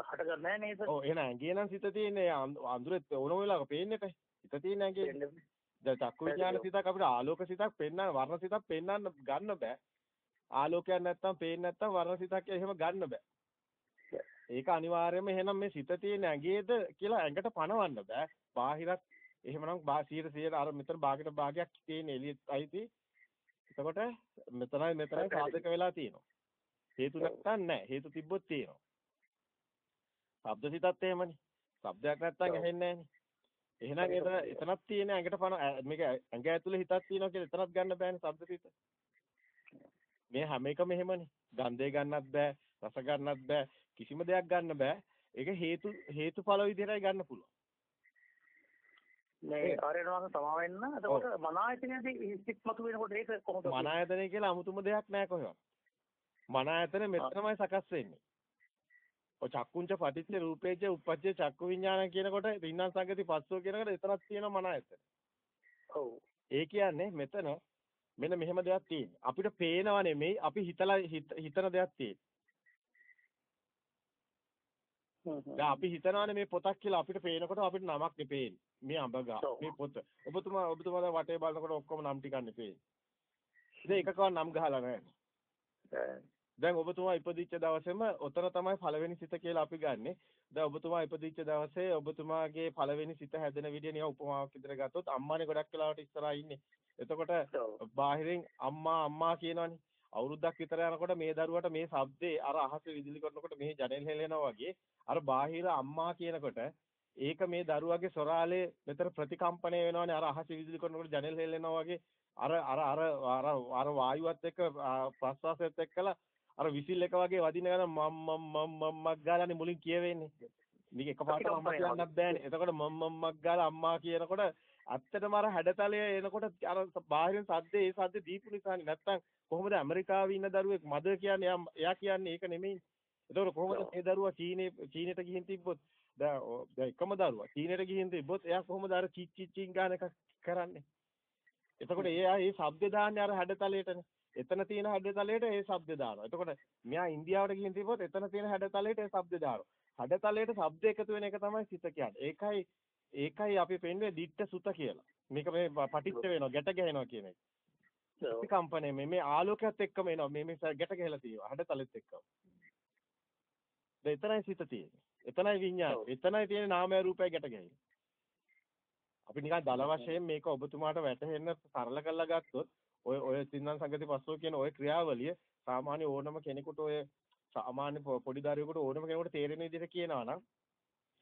හට ගන්න නේද? ඔව් එහෙනම් ඇඟේ නම් සිත තියෙන්නේ අඳුරේ ඕන වෙලාවක පේන්නේ නැහැ. හිත තියෙන ඇඟේ. දැන් චක්කු විඥාන සිතක් අපිට ආලෝක සිතක් පෙන්වන්න වර්ණ සිතක් පෙන්වන්න ගන්න බෑ. ආලෝකයක් නැත්තම් පේන්නේ නැත්තම් වර්ණ සිතක් එහෙම ගන්න බෑ. ඒක අනිවාර්යයෙන්ම එහෙනම් මේ සිත තියෙන ඇඟේද කියලා ඇඟට පණවන්න බෑ. බාහිරත් එහෙමනම් 100 100 අර මෙතන භාගයට භාගයක් තියෙන එළියට අයිති. එතකොට මෙතනයි මෙතනයි සාධක වෙලා තියෙනවා. හේතු නැත්තම් නැහැ. හේතු තිබ්බොත් තියෙනවා. ශබ්ද සිතත් එහෙමනේ. ශබ්දයක් නැත්තම් ඇහෙන්නේ නැහනේ. එහෙනම් එතන එතනක් තියෙන ඇඟට පණ මේක ඇඟ ඇතුලේ හිතක් තියෙනවා කියලා එතනක් ගන්න බෑනේ ශබ්ද සිත. මේ හැම එකම එහෙමනේ. ගන්ධය ගන්නත් බෑ, රස ගන්නත් බෑ, කිසිම දෙයක් ගන්න බෑ. ඒක හේතු හේතුඵල විදිහටයි ගන්න පුළුවන්. මේ ආරේනවාස තමා වෙන්න. එතකොට මන ආයතනයේදී හිස්තික්මතු වෙනකොට ඒක කොහොමද? මන ආයතනය කියලා 아무තුම දෙයක් නැහැ කොහෙවත්. මන ආයතන මෙතනමයි සකස් වෙන්නේ. ඔය චක්කුංච පටිච්ච රූපේච උප්පච්ච චක්කු විඥාන කියනකොට විඥාන සංගති පස්සෝ කියනකොට එතනක් තියෙනවා මන ආයතන. ඔව්. ඒ කියන්නේ මෙතන මෙන්න මෙහෙම දෙයක් තියෙනවා. අපිට පේනව නෙමෙයි අපි හිතලා හිතන දෙයක් තියෙනවා. දැන් අපි හිතනවානේ මේ පොතක් කියලා අපිට පේනකොට අපිට නමක් නෙපේන්නේ. මේ අඹ ගහ. මේ පොත. ඔබතුමා ඔබතුමා දැන් වටේ බලනකොට ඔක්කොම නම් ටිකක් නෙපේන්නේ. ඉතින් එකකවත් නම් ගහලා නැහැ. දැන් ඔබතුමා ඉපදිච්ච දවසේම ඔතන තමයි පළවෙනි සිත කියලා අපි ගන්නෙ. දැන් ඔබතුමා ඉපදිච්ච දවසේ ඔබතුමාගේ පළවෙනි සිත හැදෙන විදිය නිකන් උපමාවක් විදිහට ගත්තොත් අම්මානේ ගොඩක් වෙලාවට ඉස්සරහා ඉන්නේ. එතකොට බාහිරින් අම්මා අම්මා කියනවනේ. අවුරුද්දක් විතර යනකොට මේ දරුවට මේ ශබ්දේ අර අහසේ විදුලි කරනකොට මේ ජනෙල් හෙලෙනවා වගේ අර බාහිර අම්මා කියනකොට ඒක මේ දරුවගේ සොරාලේ මෙතන ප්‍රතිකම්පණය වෙනවනේ අර අහසේ විදුලි කරනකොට ජනෙල් හෙලෙනවා වගේ අර අර අර අර වායුවත් එක්ක ප්‍රශ්වාසයත් එක්කලා අර විසිල් එක වගේ වදින ගමන් මම් මම් මම් මම්මක් ගාලානේ මුලින් කියවෙන්නේ. මේක එකපාරට අම්මා කියන්නත් බෑනේ. එතකොට මම් මම්මක් ගාලා අම්මා කියනකොට ඇත්තටම අර හැඩතලය එනකොට අර බාහිරින් සද්දේ ඒ සද්දේ දීපු නිසානේ. නැත්තම් කොහොමද ඇමරිකාවේ ඉන්න දරුවෙක් මද කියන්නේ එයා කියන්නේ ඒක නෙමෙයි. එතකොට කොහොමද මේ දරුවා චීනේ චීනෙට ගිහින් තිබ්බොත් දැන් එකම දරුවා චීනෙට ගිහින් තිබ්බොත් එයා කොහොමද අර චිච් චිචින් ගාන එක කරන්නේ? එතකොට එයා ඒ ශබ්ද දාන්නේ අර හැඩතලයටනේ. එතන තියෙන හැඩතලයට ඒ ශබ්ද දානවා. එතකොට මෙයා ඉන්දියාවට ගිහින් තිබ්බොත් එතන තියෙන හැඩතලයට ඒ ශබ්ද දානවා. හැඩතලයට ශබ්ද එකතු වෙන එක තමයි සිත කියන්නේ. ඒකයි ඒකයි අපි පෙන්නේ දිට්ඨ සුත කියලා. මේක මේ පටිච්ච වෙනවා, ගැට ගැහෙනවා කියන එක. කම්පණය මේ මේ ආලෝකයත් එක්කම එනවා. මේ මේ ගැට ගැහෙලා තියෙනවා. හැඩතලෙත් එක්කම. එතනයි සිත තියෙන්නේ. එතනයි විඤ්ඤාණය. එතනයි තියෙන නාමය රූපය ගැට ගැහෙන්නේ. අපි නිකන් දල වශයෙන් මේක ඔබතුමාට වැටහෙන්න සරල කරලා ගත්තොත් ඔය ඔය තින්නම් සංගති පස්සෝ කියන ඔය ක්‍රියාවලිය සාමාන්‍ය ඕනම කෙනෙකුට ඔය සාමාන්‍ය පොඩි දරුවෙකුට ඕනම කෙනෙකුට තේරෙන විදිහට කියනවා නම්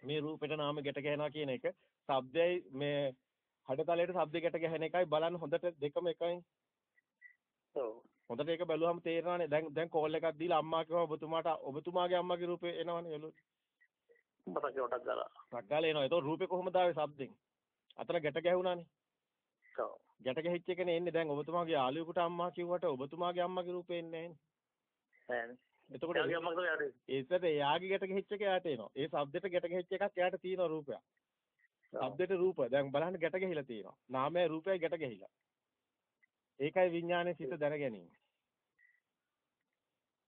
මේ රූපෙට නාම ගැට ගැහෙනවා කියන එක ශබ්දයයි මේ හඩතලයට ශබ්ද ගැට ගැහෙන එකයි බලන්න හොඳට දෙකම එකයි. ඔව්. හොඳට ඒක බැලුවම තේරෙනවානේ දැන් දැන් කෝල් එකක් දීලා අම්මා කිව්වා ඔබතුමාට ඔබතුමාගේ අම්මගේ රූපේ එනවනේ එළු. මතක කොටක් ගාලා. රක්කාලේ එනවා. ඒතකොට රූපේ කොහොමද ආවේ ශබ්දෙන්? අතන ගැට ගැහුණානේ. ගැට ගැහිච්ච එකනේ එන්නේ දැන් ඔබතුමාගේ යාළුවෙකුට අම්මා කිව්වට ඔබතුමාගේ අම්මගේ රූපේ එන්නේ නැහැ එතකොට ඒසට එයාගේ ගැට ගැහිච්ච එක යාට එනවා. ඒ શબ્දෙට ගැට ගැහිච්ච එකක් යාට තියෙන රූපයක්. શબ્දෙට රූප. දැන් බලන්න ගැට ගැහිලා තියෙනවා. නාමය රූපයයි ගැට ගැහිලා. ඒකයි විඥානයේ සිත දැන ගැනීම.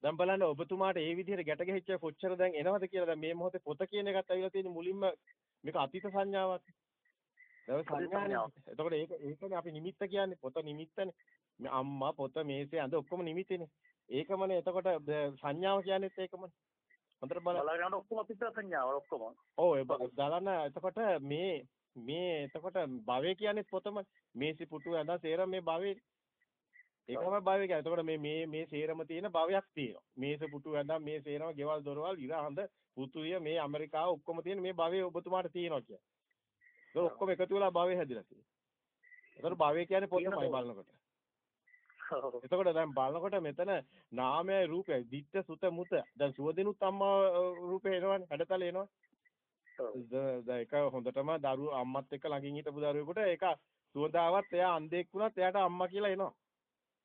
දැන් බලන්න ඔබතුමාට ඒ විදිහට ගැට ගැහිච්ච කොච්චර දැන් එනවද කියලා දැන් මේ මොහොතේ පොත කියන එකත් අවිලා තියෙන මුලින්ම මේක අතීත සංඥාවක්. එතකොට ඒක ඒකනේ අපි නිමිත්ත කියන්නේ පොත නිමිත්තනේ. අම්මා පොත මේසේ අඳ ඔක්කොම නිමිතිනේ. ඒකමනේ එතකොට සංඥාව කියන්නේත් ඒකමනේ. හොඳට බලන්න. බලන්න ඔක්කොම අපිට සංඥාව ඔක්කොම. ඔව් බලන්න එතකොට මේ මේ එතකොට භවය කියන්නේ පොතම මේසි පුටු ඇඳ සේරම මේ භවයේ ඒකම භවය කියන්නේ. එතකොට මේ මේ මේ සේරම තියෙන භවයක් තියෙනවා. මේස පුටු ඇඳ මේ සේරම ගෙවල් දොරවල් ඉර හඳ පුතුය මේ ඇමරිකාව ඔක්කොම තියෙන මේ භවයේ ඔබතුමාට තියෙනවා කියන්නේ. ඒක ඔක්කොම එකතු වෙලා භවය හැදිලා තියෙනවා. එතකොට භවය කියන්නේ පොතමයි බලනකොට. එතකොට දැන් බලනකොට මෙතන නාමයයි රූපයයි දිට්ඨ සුත මුත. දැන් සුවදිනුත් අම්මා රූපේ එනවනේ හැඩතල එනවා. දැන් ඒක හොඳටම දරුවෝ අම්මත් එක්ක ළඟින් හිටපු දරුවෙකුට ඒක සුවදාවත් එයා අන්ධෙක් වුණත් එයාට අම්මා කියලා එනවා.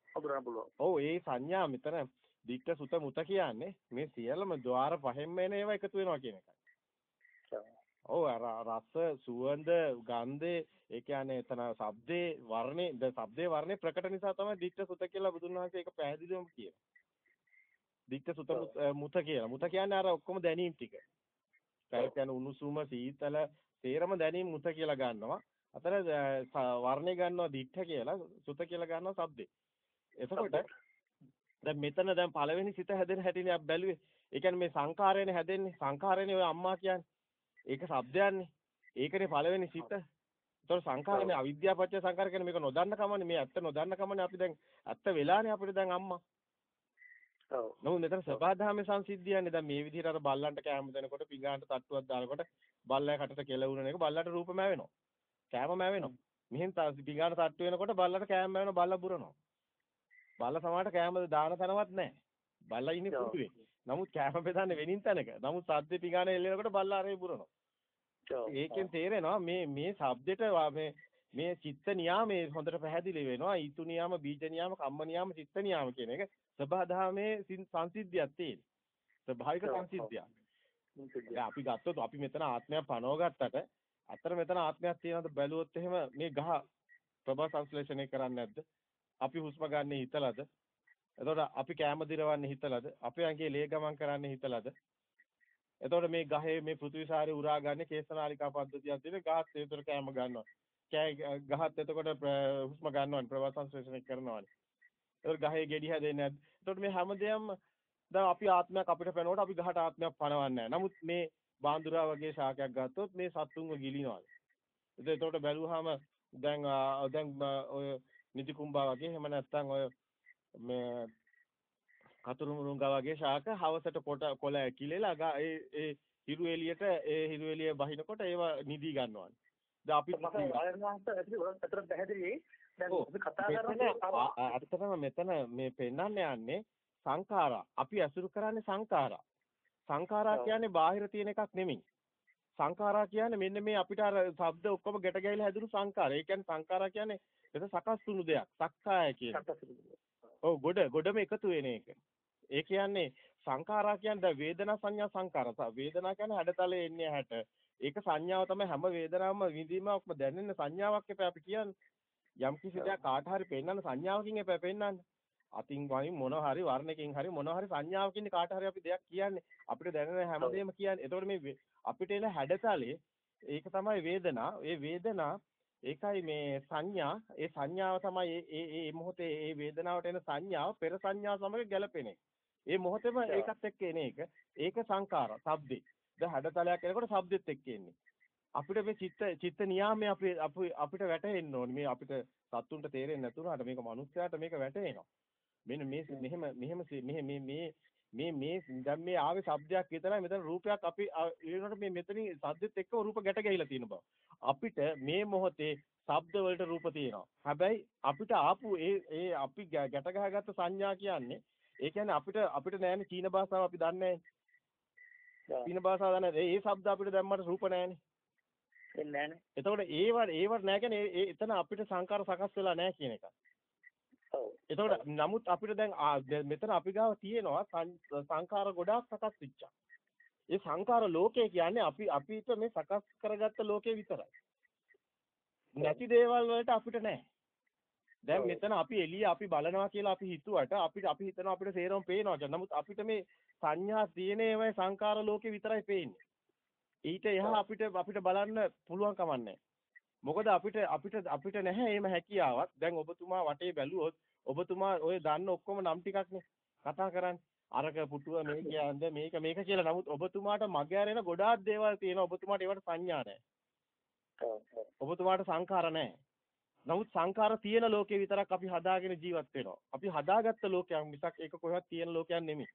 හඳුනන්න පුළුවන්. ඔව් ඒ සංඥා මෙතන දිට්ඨ සුත මුත කියන්නේ මේ සියල්ලම ద్వාර පහෙන්ම එන ඒවා එකතු වෙනවා කියන එකයි ඔව් රස සුවඳ ගන්ධේ ඒ කියන්නේ එතන ශබ්දේ වර්ණේ ද ශබ්දේ වර්ණේ ප්‍රකට නිසා තමයි දික්ක සුත කියලා බුදුන් වහන්සේ ඒක පැහැදිලිවම කියනවා. දික්ක සුත මුත කියලා. මුත කියන්නේ අර ඔක්කොම දැනීම් ටික. කියන්නේ උණුසුම සීතල තේරම දැනීම් මුත කියලා ගන්නවා. අතර වර්ණේ ගන්නවා දික්ක කියලා සුත කියලා ගන්නවා ශබ්දේ. එතකොට දැන් මෙතන දැන් පළවෙනි සිත හැදෙන හැටිනේ අපි බැලුවේ. ඒ කියන්නේ මේ සංඛාරයනේ හැදෙන්නේ. සංඛාරයනේ ඔය අම්මා කියන්නේ. ඒක શબ્දයන්නේ. ඒකනේ පළවෙනි සිත. ඒතකොට සංඛාරනේ අවිද්‍යාව පත්‍ය සංඛාර කියන්නේ මේක නොදන්න කමනේ මේ ඇත්ත නොදන්න කමනේ අපි දැන් ඇත්ත වෙලානේ අපිට දැන් අම්මා. ඔව්. නමුත් මෙතන සබාධාමේ සංසිද්ධියන්නේ දැන් මේ විදිහට අර බල්ලන්ට කෑම දෙනකොට පිඟානට තට්ටුවක් දානකොට බල්ලයා කටට කෙලවුනන එක බල්ලට රූපම වෙනවා. කෑමම වෙනවා. මෙහෙන් පිඟාන තට්ටු වෙනකොට බල්ලට කෑම වෙනවා බල්ලා බුරනවා. බල්ලා සමහරට කෑම දාන තැනවත් නැහැ. බල්ලා ඉන්නේ කුඩුවේ. නමුත් කෑම බෙදන්නේ වෙනින් තැනක. නමුත් සද්දේ පිඟාන එල්ලෙනකොට බල්ලා අරේ බුරනවා. ඒකෙන් තේරෙනවා මේ මේ shabdෙට මේ මේ චිත්ත නියාමයේ හොඳට පැහැදිලි වෙනවා. ඊතු නියාම, බීජ නියාම, කම්ම නියාම, චිත්ත නියාම කියන එක සබහාධාමේ සංසිද්ධියක් තියෙන. ස්වභාවික සංසිද්ධියක්. අපි ගත්තොත් අපි මෙතන ආත්මයක් පනව ගත්තට අතර මෙතන ආත්මයක් තියෙනවද බැලුවොත් එහෙම මේ ගහ ප්‍රභා සංශ්ලේෂණය කරන්නේ නැද්ද? අපි හුස්ම ගන්න හිතලාද? එතකොට අපි කැම දිරවන්නේ හිතලාද? අපේ ඇඟේ ලේ ගමන් කරන්නේ හිතලාද? එතකොට මේ ගහේ මේ පෘථිවිසාරේ උරා ගන්න කේසනාලිකා පද්ධතියක් තියෙන ගහත් ඒතර කැම ගන්නවා. කෑ ගහත් එතකොට හුස්ම ගන්නවනේ ප්‍රවාසංශ්ලේෂණය කරනවානේ. එතකොට ගහේ ගෙඩි හැදෙන්නේ නැද්ද? එතකොට මේ හැමදේම දැන් අපි ආත්මයක් අපිට පැනනකොට අපි ගහට ආත්මයක් පනවන්නේ නමුත් මේ බාඳුරා වගේ ශාකයක් ගත්තොත් මේ සත්තුන්ව ගිලිනවා. එතකොට බැලුවාම දැන් දැන් ඔය නිදි කුම්බා වගේ එහෙම නැත්නම් ඔය මේ කතුරු මුරුංගා වගේ ශාක හවසට කොට කොළ ඇකිලෙලා ඒ ඒ හිරු එළියට ඒ හිරු එළිය බහිනකොට ඒවා නිදි ගන්නවා. දැන් අපි අතර පැහැදිලි දැන් අපි කතා කරන්නේ අර්ථතම මෙතන මේ පෙන්වන්න යන්නේ සංඛාරා. අපි අසුරු කරන්නේ සංඛාරා. සංඛාරා කියන්නේ බාහිර තියෙන එකක් නෙමෙයි. සංඛාරා කියන්නේ මෙන්න මේ අපිට අර ශබ්ද ඔක්කොම ගැට ගැහිලා හැදුණු සංඛාරය. ඒ කියන්නේ සංඛාරා කියන්නේ ඒක සකස් වුණු දෙයක්. සක්කාය කියන. ඔව් ගොඩ ගොඩම එකතු වෙන එක. ඒ කියන්නේ සංඛාරා කියන්නේ වේදනා සංඥා සංඛාර. වේදනා කියන්නේ හැඩතලේ එන්නේ හැට. ඒක සංඥාව තමයි හැම වේදනාවම විඳීමක්ම දැනෙන සංඥාවක් එපා අපි කියන්නේ. යම් කිසි දෙයක් කාට හරි පෙන්වන්න සංඥාවකින් එපා පෙන්වන්න. අතින් වයින් මොන හරි වර්ණකින් හරි මොන හරි සංඥාවකින් කාට හරි අපි දෙයක් කියන්නේ. අපිට දැනෙන හැමදේම කියන්නේ. එතකොට මේ අපිට එන හැඩතලේ ඒක තමයි වේදනා. ඒ වේදනා ඒකයි මේ සංඥා ඒ සංඥාව තමයි ඒ ඒ මොහොතේ ඒ වේදනාවට එන සංඥාව පෙර සංඥා සමග ගැලපෙන එක. ඒ මොහොතේම ඒකත් එක්ක එන එක. ඒක සංකාර, සබ්දේ. දැන් හැඩතලයක් එනකොට සබ්දෙත් එක්ක එන්නේ. අපිට මේ චිත්ත චිත්ත නියාමයේ අපි අපිට වැටෙන්න ඕනේ. මේ අපිට සත්තුන්ට තේරෙන්නේ නැතුණාට මේක මිනිස්යාට මේක වැටෙනවා. මෙන්න මේ මෙහෙම මෙහෙම මේ මේ මේ මේ දැන් මේ ආවේ શબ્දයක් විතරයි මෙතන රූපයක් අපි ඊළඟට මේ මෙතනින් සද්දෙත් එක්ක රූප ගැට ගැහිලා තියෙන බව. අපිට මේ මොහොතේ ශබ්ද වලට රූප තියෙනවා. හැබැයි අපිට ආපු ඒ ඒ අපි ගැට ගහගත්ත සංඥා කියන්නේ ඒ කියන්නේ අපිට අපිට නෑනේ චීන භාෂාව අපි දන්නේ නෑනේ. චීන භාෂාව දන්නේ ඒ ශබ්ද අපිට දැම්මට රූප නෑනේ. එන්නේ නෑනේ. එතකොට ඒවට ඒවට නෑ කියන්නේ එතන අපිට සංකාර සකස් වෙලා නෑ කියන එක. එතකොට නමුත් අපිට දැන් මෙතන අපි ගාව තියෙනවා සංඛාර ගොඩාක් සකස් වෙච්චා. ඒ සංඛාර ලෝකය කියන්නේ අපි අපිට මේ සකස් කරගත්ත ලෝකේ විතරයි. නැති දේවල් වලට අපිට නැහැ. දැන් මෙතන අපි එළිය අපි බලනවා කියලා අපි හිතුවට අපිට අපි හිතනවා අපිට සේරම පේනවා කියලා. නමුත් අපිට මේ සංඥා තියෙන ඒවායි සංඛාර ලෝකේ විතරයි පේන්නේ. ඊට එහා අපිට අපිට බලන්න පුළුවන් කමක් මොකද අපිට අපිට අපිට නැහැ එහෙම හැකියාවක්. දැන් ඔබතුමා වටේ බැලුවොත් ඔබතුමා ඔය දන්න ඔක්කොම නම් ටිකක්නේ කතා කරන්නේ. අරක පුටුව මේ කියන්නේ මේක මේක කියලා. නමුත් ඔබතුමාට මග ඇරෙන ගොඩාක් දේවල් තියෙනවා. ඔබතුමාට ඒවට සංඥා නැහැ. ඔබතුමාට සංඛාර නැහැ. නමුත් සංඛාර තියෙන ලෝකේ විතරක් අපි හදාගෙන ජීවත් වෙනවා. අපි හදාගත්ත ලෝකයක් මිසක් ඒක කොහෙවත් තියෙන ලෝකයක් නෙමෙයි.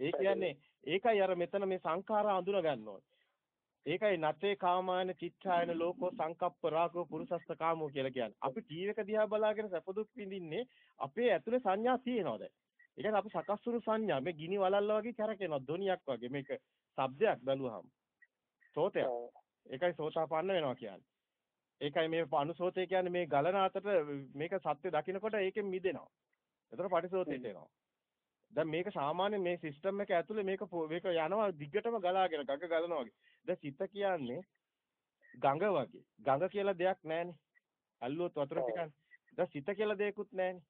ඒ කියන්නේ ඒකයි අර මෙතන මේ සංඛාර අඳුන ගන්න ඕනේ. ඒකයි නතේ කාමායන චිත්තායන ලෝකෝ සංකප්ප රාගෝ පුරුසස්ස කාමෝ කියලා කියන්නේ. අපි එක දිහා බලාගෙන සැප දුක් විඳින්නේ අපේ ඇතුලේ සංඥා තියෙනවා දැන්. ඒ කියන්නේ අපි සකස් වුණු සංඥා මේ ගිනි වලල්ල වගේ කරකිනවා ධොනියක් වගේ මේක ශබ්දයක් බැලුවාම. සෝතයක්. ඒකයි සෝතාපන්න වෙනවා කියන්නේ. ඒකයි මේ අනුසෝතය කියන්නේ මේ ගලන අතට මේක සත්‍ය දකිනකොට ඒකෙන් මිදෙනවා. එතකොට පටිසෝතයට එනවා. දැන් මේක සාමාන්‍ය මේ සිස්ටම් එක ඇතුලේ මේක මේක යනවා දිගටම ගලාගෙන ගඟ ගලනවා වගේ. දැන් සිත කියන්නේ ගඟ වගේ. ගඟ කියලා දෙයක් නැහැනේ. අල්ලුවොත් වතුර ටිකක්. දැන් සිත කියලා දෙයක්වත් නැහැනේ.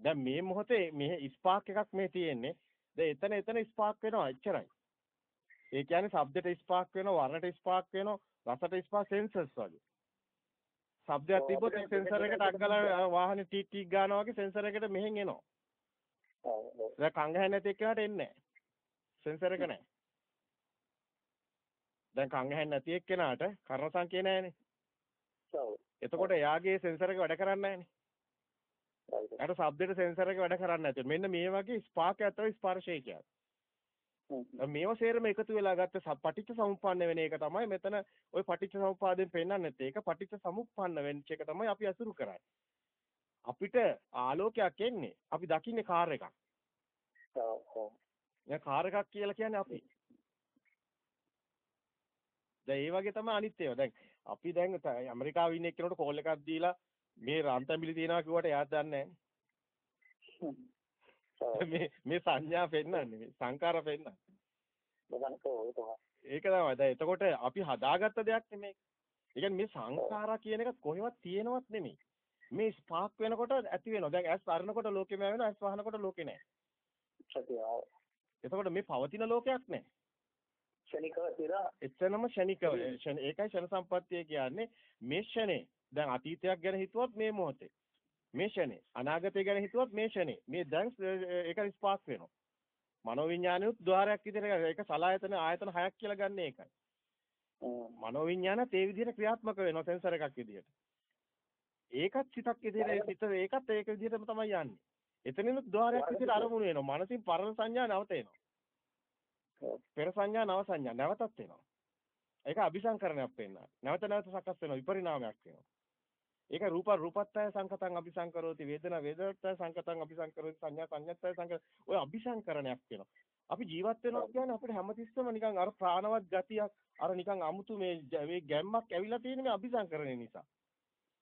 දැන් මේ මොහොතේ මේ ස්පාක් එකක් මේ තියෙන්නේ. දැන් එතන එතන ස්පාක් වෙනවා එච්චරයි. ඒ කියන්නේ ශබ්දයට ස්පාක් වෙනවා, වර්ණයට ස්පාක් වෙනවා, රසට ස්පාක් සෙන්සර්ස් වගේ. ශබ්දයක් තිබ්බොත් ඒ සෙන්සර් එකට අක්කලා වාහනේ ටීක් ටීක් ගන්නවා වගේ සෙන්සර් එකට මෙහෙන් එනවා. ඔව් ඔව්. දැන් කංග හැන්නේ නැති එක්කනට එන්නේ නැහැ. සෙන්සර් එක නැහැ. දැන් කංග හැන්නේ නැති එක්කෙනාට කර්ණ සංකේ නැහැනේ. ඔව්. එතකොට එයාගේ සෙන්සර් එක වැඩ කරන්නේ නැහැනේ. එයාට ශබ්දෙට සෙන්සර් එක වැඩ කරන්නේ නැති. මෙන්න මේ වගේ ස්පාක් එකක් තමයි ස්පර්ශය කියන්නේ. මේව සේරම එකතු වෙලා ගත්ත පටිච්ච සමුප්පන්න වෙන එක තමයි මෙතන ওই පටිච්ච සමුප්පාදයෙන් පෙන්නන්නේ නැත්තේ. ඒක පටිච්ච සමුප්පන්න වෙච්ච එක තමයි අපි අසුරු කරන්නේ. අපිට ආලෝකයක් එන්නේ. අපි දකින්නේ කාර් එකක්. ඔව් කාර් එකක් කියලා කියන්නේ අපි. දැන් ඒ වගේ තමයි අනිත් ඒවා. දැන් අපි දැන් ඇමරිකාවේ ඉන්න එක්කෙනෙකුට කෝල් එකක් දීලා මේ රන්තම්බිලි තියනවා කිව්වට එයාත් දන්නේ මේ මේ සංඥා පෙන්නන්නේ මේ සංකාර පෙන්නන්නේ. ඒක තමයි. දැන් එතකොට අපි හදාගත්ත දෙයක් නෙමෙයි. ඒ කියන්නේ මේ සංඛාරා කියන එක කොහෙවත් තියෙනවත් නෙමෙයි. මේ ස්පාක් වෙනකොට ඇති වෙනවා. දැන් ඇස් අරනකොට ලෝකෙම වෙනවා, ඇස් වහනකොට ලෝකේ නැහැ. එතකොට මේ පවතින ලෝකයක් නැහැ. ක්ෂණිකව තිරා එතනම ෂණිකව ෂණ ඒකයි ෂණ සම්පත්තිය කියන්නේ මේ ෂනේ දැන් අතීතයක් ගැන හිතුවොත් මේ මොහොතේ මේ ෂනේ අනාගතය ගැන හිතුවත් මේ ෂනේ මේ දැන් ඒක ස්පාස් වෙනවා. මනෝවිඤ්ඤාණයත් ద్వාරයක් විදිහට ඒක සලායතන ආයතන හයක් කියලා ගන්න ඒකයි මනෝවිඤ්ඤාණත් ඒ විදිහට ක්‍රියාත්මක වෙනවා සෙන්සර් එකක් විදිහට. ඒකත් සිතක් විදිහට සිත ඒකත් ඒක විදිහටම තමයි යන්නේ. එතනිනුත් ద్వාරයක් විදිහට අරමුණු වෙනවා. මනසින් පරණ සංඥා නැවත එනවා පෙර සංඥා නව සංඥා නැවතත් එනවා. ඒක අபிසංකරණයක් වෙන්න. නැවත නැවත සකස් වෙනවා. විපරිණාමයක් වෙනවා. ඒක රූප රූපත්‍ය සංකතං අபிසංකරෝති වේදනා වේදනාත්‍ය සංකතං අபிසංකරෝති සංඥා සංඥාත්‍ය සංකර ඔය අபிසංකරණයක් වෙනවා. අපි ජීවත් වෙනවා කියන්නේ අපිට හැමතිස්සම නිකන් අර ප්‍රාණවත් ගතියක් අර නිකන් අමුතු මේ මේ ගැම්මක් ඇවිල්ලා තියෙන මේ අபிසංකරණය නිසා.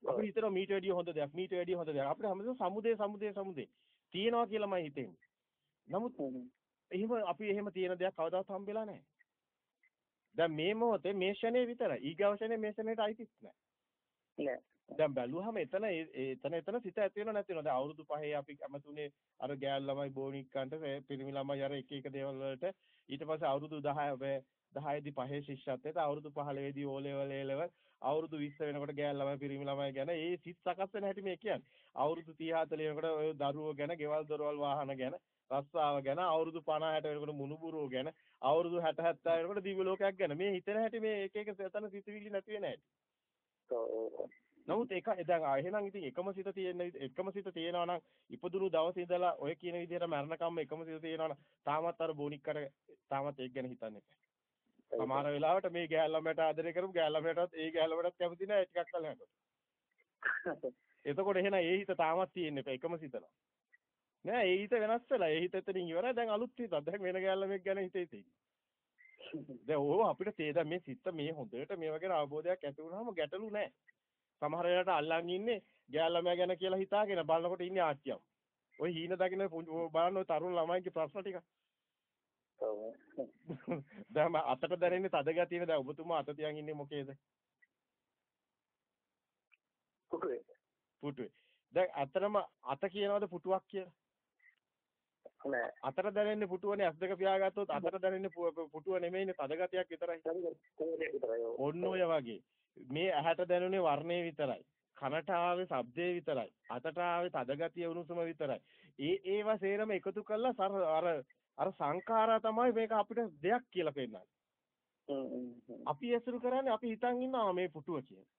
අපිට හිතෙනවා මීට වැඩිය හොඳ දෙයක් මීට වැඩිය හොඳ දෙයක්. අපිට හැමදේම සමුදේ සමුදේ සමුදේ තියෙනවා කියලාමයි හිතෙන්නේ. නමුත් එහෙම අපි එහෙම තියෙන දෙයක් කවදාවත් හම්බෙලා නැහැ. දැන් මේ මොහොතේ මේ ෂණේ විතරයි. ඊගව ෂණේ මේ ෂණේට අයිතිත් නැහැ. නෑ. දැන් බැලුවහම එතන එතන එතන සිත ඇති වෙනව නැති වෙනව. දැන් අවුරුදු 5 අපි කැමතුනේ අර ගෑල් ළමයි බෝනික්කන්ට පිරිමි ළමයි අර එක එක දේවල් වලට ඊට පස්සේ අවුරුදු 10 10 දී පහේ ශිෂ්‍යත්වයට අවුරුදු 15 දී ඕ ලෙවල් ඒ ලෙවල් අවුරුදු 20 වෙනකොට ගෑල් ළමයි පිරිමි ළමයි ගැන ඒ සිත් සකස් වෙන හැටි මේ කියන්නේ. අවුරුදු 30 40 වෙනකොට ඔය දරුවෝ ගැන, ගෙවල් දොරවල් වාහන ගැන රස්සාව ගැන අවුරුදු 50 60 වෙනකොට මුණුබුරෝ ගැන අවුරුදු 60 70 වෙනකොට දිව්‍ය ලෝකයක් ගැන මේ හිතන හැටි මේ එක එක සතන සිතුවිලි නැති වෙන හැටි. නමුත් ඒක දැන් එහෙනම් ඉතින් එකම සිත තියෙන එකම සිත තියෙනවා නම් ඉපදුණු දවසේ ඉඳලා ඔය කියන විදිහට මරණකම්ම එකම සිත තියෙනවා නම් තාමත් අර බොනික්කර තාමත් ඒක ගැන හිතන්නේ නැහැ. සමහර වෙලාවට මේ ගෑල්ලමට ආදරය කරපු ගෑල්ලමටත් ඒ ගෑල්ලමටත් කැමති නැහැ ටිකක් කල් යනකොට. එතකොට එහෙනම් ඒ හිත තාමත් තියෙන්නේ එකම සිතලා. නෑ ඒ හිත වෙනස් වෙලා ඒ හිත එතනින් ඉවරයි දැන් අලුත් හිතක් දැන් වෙන ගැල්ලමක් ගැන හිතේ තියෙන්නේ දැන් ඕව අපිට තේ දැන් මේ සිත මේ හොඳට මේ වගේ අවබෝධයක් ඇති වුණාම ගැටලු නෑ සමහර වෙලාවට අල්ලන් ඉන්නේ ගැල්ලමයා ගැන කියලා හිතාගෙන බලනකොට ඉන්නේ ආච්චියම්. ඔය හීන දකින්න බලන්න ඔය තරුණ ළමයින්ගේ ප්‍රශ්න ටික. දැන් අතට දැනෙන්නේ තද ගතියනේ. දැන් ඔබතුමා අත තියන් ඉන්නේ මොකේද? පුටුවේ. පුටුවේ. දැන් අතරම අත කියනවද පුටුවක් කියලා? නෑ. අතට දැනෙන්නේ පුටුවනේ අස් දෙක පියාගත්තොත් අතට දැනෙන්නේ පුටුව නෙමෙයිනේ තදගතියක් විතරයි. ඔන්න ඔය වගේ. මේ ඇහැට දැනුනේ වර්ණේ විතරයි. කනට ආවේ ශබ්දේ විතරයි. අතට ආවේ තදගතිය උණුසුම විතරයි. ඒ ඒවා සේරම එකතු කළා අර අර සංඛාරා තමයි මේක අපිට දෙයක් කියලා පෙන්නන්නේ. අපි ඇසුරු කරන්නේ අපි හිතන් ඉන්නවා මේ පුටුව කියලා.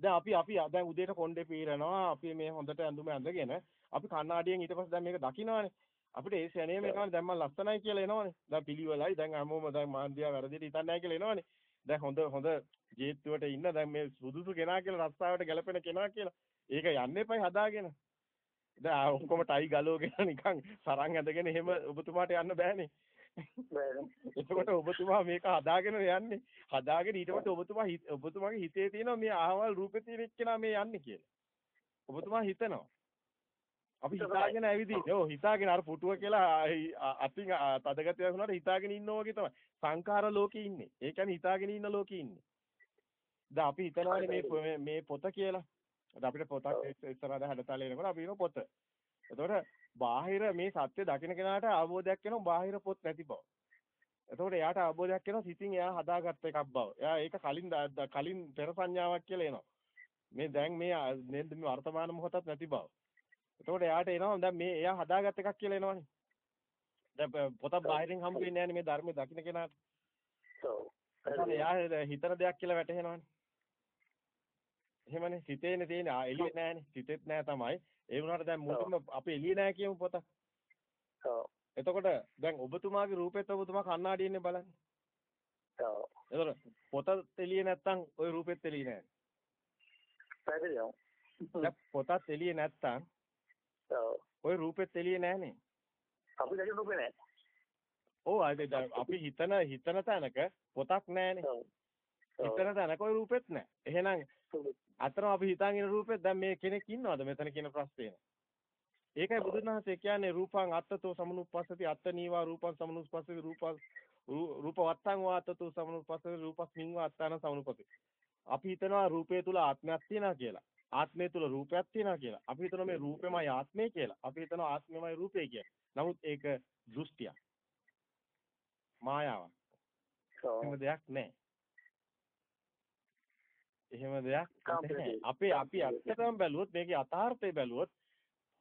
දැන් අපි අපි දැන් උදේට කොණ්ඩේ පීරනවා අපි මේ හොඳට ඇඳුම ඇඳගෙන අපි කණ්ණාඩියෙන් ඊට පස්සේ දැන් මේක දකින්නවානේ අපිට ඒ ශරණය මේකම දැන් මම ලස්සනයි කියලා එනවනේ. දැන් පිළිවෙලයි දැන් හැමෝම දැන් මාන්දියා වැරදිට හිතන්නේ නැහැ කියලා එනවනේ. දැන් හොඳ හොඳ ජීත්තුවට ඉන්න දැන් මේ සුදුසු කෙනා කියලා රස්සාවට ගැලපෙන කෙනා කියලා. ඒක යන්න එපයි හදාගෙන. දැන් ඔක්කොම ටයි ගලවගෙන නිකන් සරන් ඇඳගෙන එහෙම ඔබතුමාට යන්න බෑනේ. එතකොට ඔබතුමා මේක හදාගෙන යන්නේ. හදාගෙන ඊට පස්සේ ඔබතුමා ඔබතුමාගේ හිතේ තියෙනවා මේ ආවල් රූපේ තියෙන එක්කෙනා මේ යන්නේ කියලා. ඔබතුමා හිතනවා. අපි හිතාගෙන ඇවිදින්. ඔව් හිතාගෙන අර පුටුව කියලා අතින් තදගතියක් වුණාට හිතාගෙන ඉන්නවා වගේ තමයි. සංඛාර ලෝකේ ඉන්නේ. ඒ කියන්නේ හිතාගෙන ඉන්න ලෝකේ ඉන්නේ. දැන් අපි හිතනවානේ මේ මේ පොත කියලා. අපිට පොතක් ඉස්සරහට හැඩතල එනකොට අපි පොත. එතකොට බාහිර මේ සත්‍ය දකින්න කෙනාට අවබෝධයක් වෙනවා බාහිර පොත් නැති බව. එතකොට එයාට අවබෝධයක් වෙනවා සිතින් එයා හදාගත්ත එකක් බව. එයා ඒක කලින් කලින් පෙර සංඥාවක් කියලා එනවා. මේ දැන් මේ මේ වර්තමාන මොහොතත් නැති බව. එතකොට එයාට එනවා දැන් මේ එයා හදාගත් එකක් කියලා එනවනේ. දැන් පොතක් බාහිරින් හම්බ වෙන්නේ නැහැ මේ ධර්මයේ දකින්න කෙනාට. ඔව්. එයා හිතන දෙයක් කියලා වැටහෙනවනේ. එහෙමනේ සිතේනේ තියෙන්නේ ආ එළියේ නැහැනේ. සිතෙත් නැහැ තමයි. ඒ වුණාට දැන් මුලින්ම අපි එළියේ නැහැ කියමු පොත. ඔව්. එතකොට දැන් ඔබතුමාගේ රූපෙත් ඔබතුමා කණ්ණාඩියෙන්නේ බලන්නේ. ඔව්. එතකොට පොත එළියේ නැත්තම් ওই රූපෙත් එළියේ නැහැ. පැහැදිලිව. දැන් පොතත් එළියේ නැත්තම් ඔව්. ওই රූපෙත් එළියේ නැහනේ. අපි දැකන රූපේ නැහැ. ඔව් අපි හිතන හිතන තැනක පොතක් නැහනේ. හිතන තැනක ওই රූපෙත් නැහැ. එහෙනම් අතරම අපි හිතාගෙන ඉන්න රූපෙත් දැන් මේ කෙනෙක් ඉන්නවද මෙතන කියන ප්‍රශ්නේ. ඒකයි බුදුන් වහන්සේ කියන්නේ රූපං අත්තතෝ සමනුප්පස්සති අත්තනීවා රූපං සමනුප්පස්සති රූපං රූප වත්තං වාත්තතෝ සමනුප්පස්සති රූපස්මින් වාත්තාන සමනුප්පස්සති. අපි හිතනවා රූපය තුල ආත්මයක් තියෙනවා කියලා. ආත්මය තුල රූපයක් තියෙනවා කියලා. අපි හිතනවා මේ රූපෙමයි ආත්මය කියලා. අපි හිතනවා ආත්මෙමයි රූපය කියලා. නමුත් ඒක දෘෂ්ටියක්. මායාවක්. එහෙම දෙයක් නැහැ. එහෙම දෙයක් නැහැ. අපේ අපි ඇත්තටම බැලුවොත් මේකේ යථාර්ථය බැලුවොත්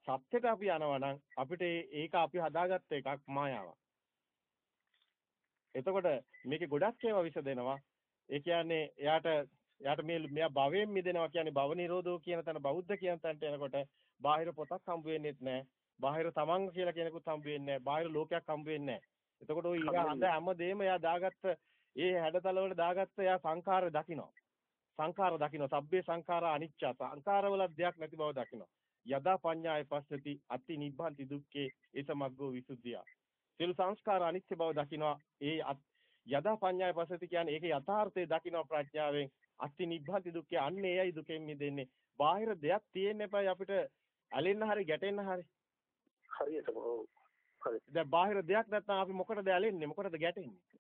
සත්‍යට අපි යනවා නම් අපිට ඒක අපි හදාගත්ත එකක් මායාවක්. එතකොට මේකේ ගොඩක් ඒවා විසදෙනවා. ඒ කියන්නේ එයාට එයාට මේ මෙයා භවයෙන් මිදෙනවා කියන්නේ භව නිරෝධෝ කියන තැන බෞද්ධ කියන තැනට එනකොට බාහිර පොතක් හම්බ වෙන්නේත් නැහැ. බාහිර තමන් කියලා කෙනෙකුත් හම්බ වෙන්නේ නැහැ. බාහිර ලෝකයක් හම්බ වෙන්නේ නැහැ. එතකොට ওই ඊගා හඳ හැමදේම එයා දාගත්ත ඒ හැඩතල වල දාගත්ත එයා සංඛාර දකිනවා. සංඛාර දකිනවා. සබ්බේ සංඛාරා අනිච්ච. සංඛාරවල දෙයක් නැති බව දකිනවා. යදා පඤ්ඤාය පස්සති අති නිබ්බන්ති දුක්ඛේ ඒසමග්ගෝ විසුද්ධිය. සියලු සංස්කාර අනිත්‍ය බව දකිනවා. ඒ යදා පඤ්ඤාය පස්සති කියන්නේ ඒකේ යථාර්ථය දකිනවා ප්‍රඥාවෙන්. අති නිබ්බන්ති දුක්ඛේ අන්නේ එයයි දුකෙන් මිදෙන්නේ. බාහිර දෙයක් තියෙන්න එපයි අපිට ඇලෙන්න හරි ගැටෙන්න හරි. හරියටම ඔව්. හරි. දැන් බාහිර දෙයක් නැත්නම් අපි මොකටද ඇලෙන්නේ? මොකටද ගැටෙන්නේ?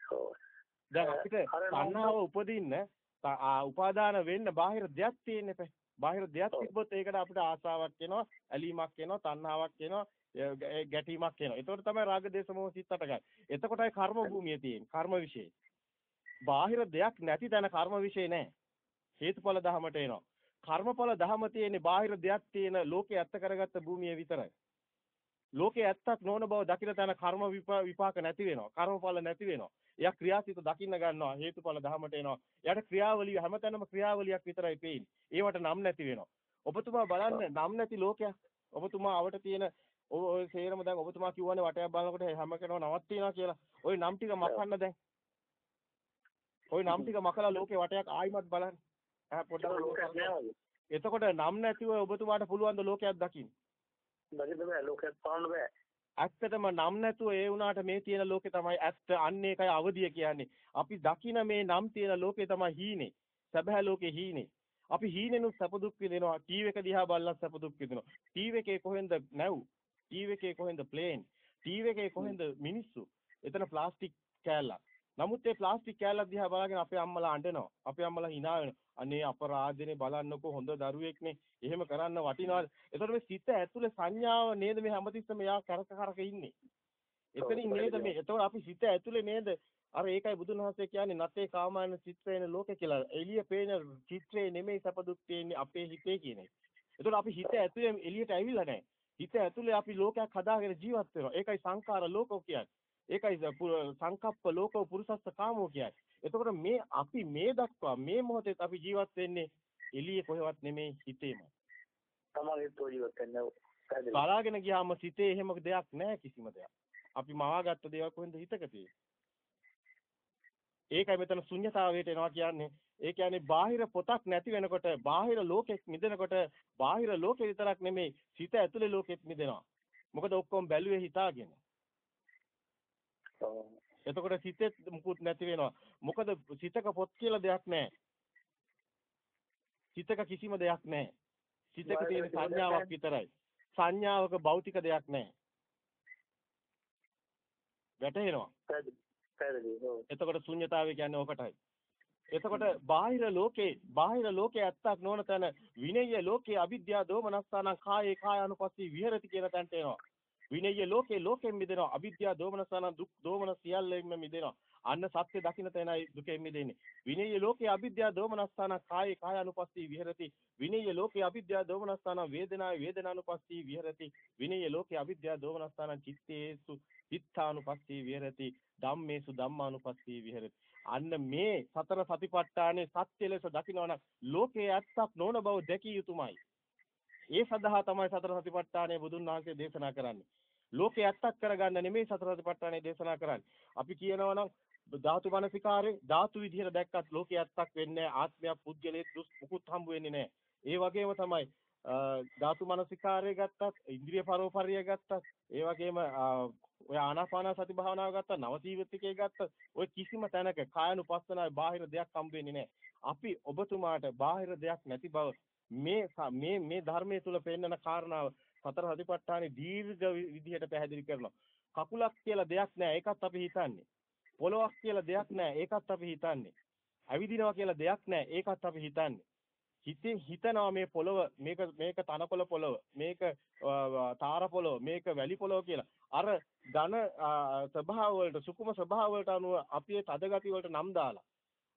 ඔව්. දැන් අපිට තණ්හාව උපදින්න උපාදාන වෙන්න බාහිර දෙයක් තියෙන්න එපා. බාහිර දෙයක් තිබ්බොත් ඒකට අපිට ආසාවක් එනවා, ඇලීමක් එනවා, තණ්හාවක් එනවා, ගැටීමක් එනවා. ඒතකොට තමයි රාග දේශ මොහ සිත් අටගන්නේ. එතකොටයි කර්ම භූමිය තියෙන්නේ. කර්ම විශේෂ. බාහිර දෙයක් නැති තැන කර්ම විශේෂ නැහැ. හේතුඵල ධහමට එනවා. කර්මඵල ධහම තියෙන්නේ බාහිර දෙයක් තියෙන ලෝකේ ඇත්ත කරගත්ත භූමිය විතරයි. ලෝකේ ඇත්තක් නොවන බව දකින තැන කර්ම විපාක නැති වෙනවා. කර්මඵල නැති වෙනවා. එයා ක්‍රියාසිත දකින්න ගන්නවා. හේතුඵල ධහමට එනවා. එයාට ක්‍රියාවලිය හැමතැනම ක්‍රියාවලියක් විතරයි පේන්නේ. ඒවට නම් නැති වෙනවා. ඔබතුමා බලන්න නම් නැති ලෝකයක්. ඔබතුමා අවට තියෙන ඔය සේරම දැන් ඔබතුමා කියවනේ වටයක් බලනකොට හැම කෙනාම නවත්තිනවා කියලා. ওই නම් ටික මකන්න දැන්. ওই නම් ටික මකලා ලෝකේ වටයක් ආයිමත් බලන්න. ඈ පොඩ්ඩක් එතකොට නම් නැතිව ඔබතුමාට පුළුවන් ද ලෝකයක් දකින්න. දකින්න බෑ ලෝකයක් පාන්න බෑ. ඇත්තටම නම් නැතුව ඒ වුණාට මේ තියෙන ලෝකේ තමයි ඇත්ත අන්න ඒකයි අවදිය කියන්නේ. අපි දකින මේ නම් තියෙන ලෝකේ තමයි හීනේ. සැබෑ ලෝකේ හීනේ. අපි හීනෙනුත් සැප දුක් විඳිනවා. ටීවී එක දිහා බලලා සැප දුක් විඳිනවා. ටීවී එකේ කොහෙන්ද නැව්? ටීවී එකේ කොහෙන්ද ප්ලේන්? ටීවී එකේ කොහෙන්ද මිනිස්සු? එතන ප්ලාස්ටික් කෑල්ලක්. නමුත් ඒ ප්ලාස්ටික් කෑල්ලක් දිහා බලාගෙන අපේ අම්මලා අඬනවා. අපේ අම්මලා hina වෙනවා. අනේ අපරාධනේ බලන්නකෝ හොඳ දරුවෙක්නේ. එහෙම කරන්න වටිනවද? එතකොට මේ සිත ඇතුලේ සංඥාව නේද මේ හැමතිස්සෙම යා කරක කරක ඉන්නේ. එතනින් නේද මේ එතකොට අපි සිත ඇතුලේ නේද අර ඒකයි බුදුන් වහන්සේ කියන්නේ නැතේ කාමායන චිත්‍රේන ලෝකේ කියලා. එළිය පේන චිත්‍රේ නෙමෙයි සැප දුක් තියෙන්නේ අපේ හිතේ කියන එක. එතකොට අපි හිත ඇතුලේ එළියට ඇවිල්ලා නැහැ. හිත ඇතුලේ අපි ලෝකයක් හදාගෙන ජීවත් වෙනවා. ඒකයි සංඛාර ලෝකෝ කියන්නේ. ඒකයි සංකප්ප ලෝකෝ පුරුසස්ස කාමෝ කියන්නේ. එතකොට මේ අපි මේ දක්වා මේ මොහොතේ අපි ජීවත් වෙන්නේ එළියේ කොහෙවත් නෙමෙයි හිතේම. තමයි ජීවත් වෙන්නේ. බලාගෙන ගියාම සිතේ එහෙම දෙයක් නැහැ කිසිම දෙයක්. අපි මවාගත්ත දේවල් කොහෙන්ද හිතක තියෙන්නේ. ඒකයි මෙතන ශුන්්‍යතාවයට එනවා කියන්නේ. ඒ කියන්නේ බාහිර පොතක් නැති වෙනකොට බාහිර ලෝකෙක් මිදෙනකොට බාහිර ලෝකෙ විතරක් නෙමෙයි සිත ඇතුලේ ලෝකෙත් මිදෙනවා. මොකද ඔක්කොම බැලුවේ හිතාගෙන. එතකොට සිතෙත් මුකුත් නැති වෙනවා. මොකද සිතක පොත් කියලා දෙයක් නැහැ. සිතක කිසිම දෙයක් නැහැ. සිතක තියෙන සංඥාවක් විතරයි. සංඥාවක භෞතික දෙයක් නැහැ. වැටහෙනවා. එතකොට ශුන්්‍යතාවය කියන්නේ ඕකටයි. එතකොට බාහිර ලෝකේ බාහිර ලෝකේ ඇත්තක් නොවන තැන විනය්‍ය ලෝකේ අවිද්‍යාව දෝමනස්සාන කායේ කායानुපස්සී විහෙරති කියන තැනට එනවා. විනය්‍ය ලෝකේ ලෝකෙන් මිදෙනවා. අවිද්‍යාව දෝමනසන දුක් දෝමන සියල්ලෙන්ම මිදෙනවා. අන්න සත්‍ය දකින්න තැනයි දුකෙන් මිදෙන්නේ. විනය්‍ය ලෝකේ අවිද්‍යාව දෝමනස්සන කායේ කායानुපස්සී විහෙරති. විනය්‍ය ලෝකේ අවිද්‍යාව දෝමනස්සන වේදනාය වේදනානුපස්සී විහෙරති. විනය්‍ය ලෝකේ අවිද්‍යාව දෝමනස්සන චිත්තේසු චිත්තානුපස්සී විහෙරති. ධම්මේසු ධම්මානුපස්සී විහෙරති. අන්න මේ සතර සතිපට්ඨානේ සත්‍ය ලෙස දකිනවනම් ලෝකේ ඇත්තක් නොවන බව දැකිය යුතුමයි. ඒ සඳහා තමයි සතර සතිපට්ඨානය බුදුන් වහන්සේ දේශනා කරන්නේ. ලෝකේ ඇත්තක් කරගන්න නෙමෙයි සතර සතිපට්ඨානය දේශනා කරන්නේ. අපි කියනවා නම් ධාතු මනසිකාරේ ධාතු විදිහට දැක්කත් ලෝකේ ඇත්තක් වෙන්නේ ආත්මයක් පුද්ගලයෙක් දුස් මුකුත් හම්බ වෙන්නේ නැහැ. ඒ වගේම තමයි ධාතු මනසිකාරය ගත්තත් ඉන්ද්‍රිය පරෝපරිය ගත්තත් ඒ වගේම ඔය ආනාපාන සති භාවනාව ගත්තත් නවසීවිතිකේ ගත්තත් ඔය කිසිම තැනක කායනුපස්සනාවේ බාහිර දෙයක් හම්බ වෙන්නේ නැහැ. අපි ඔබතුමාට බාහිර දෙයක් නැති බව මේ මේ මේ ධර්මයේ තුල පෙන්නන කාරණාව සතර සතිපට්ඨානේ දීර්ඝ විදිහට පැහැදිලි කරනවා. කකුලක් කියලා දෙයක් නැහැ. ඒකත් අපි හිතන්නේ. පොළොවක් කියලා දෙයක් නැහැ. ඒකත් අපි හිතන්නේ. ඇවිදිනවා කියලා දෙයක් නැහැ. ඒකත් අපි හිතන්නේ. හිතේ හිතනවා මේ පොළව මේක මේක තනකොළ පොළව මේක තාර පොළව මේක වැලි පොළව කියලා අර ඝන ස්වභාව වලට සුකුම ස්වභාව වලට අනුව අපි තදගති වලට නම් දාලා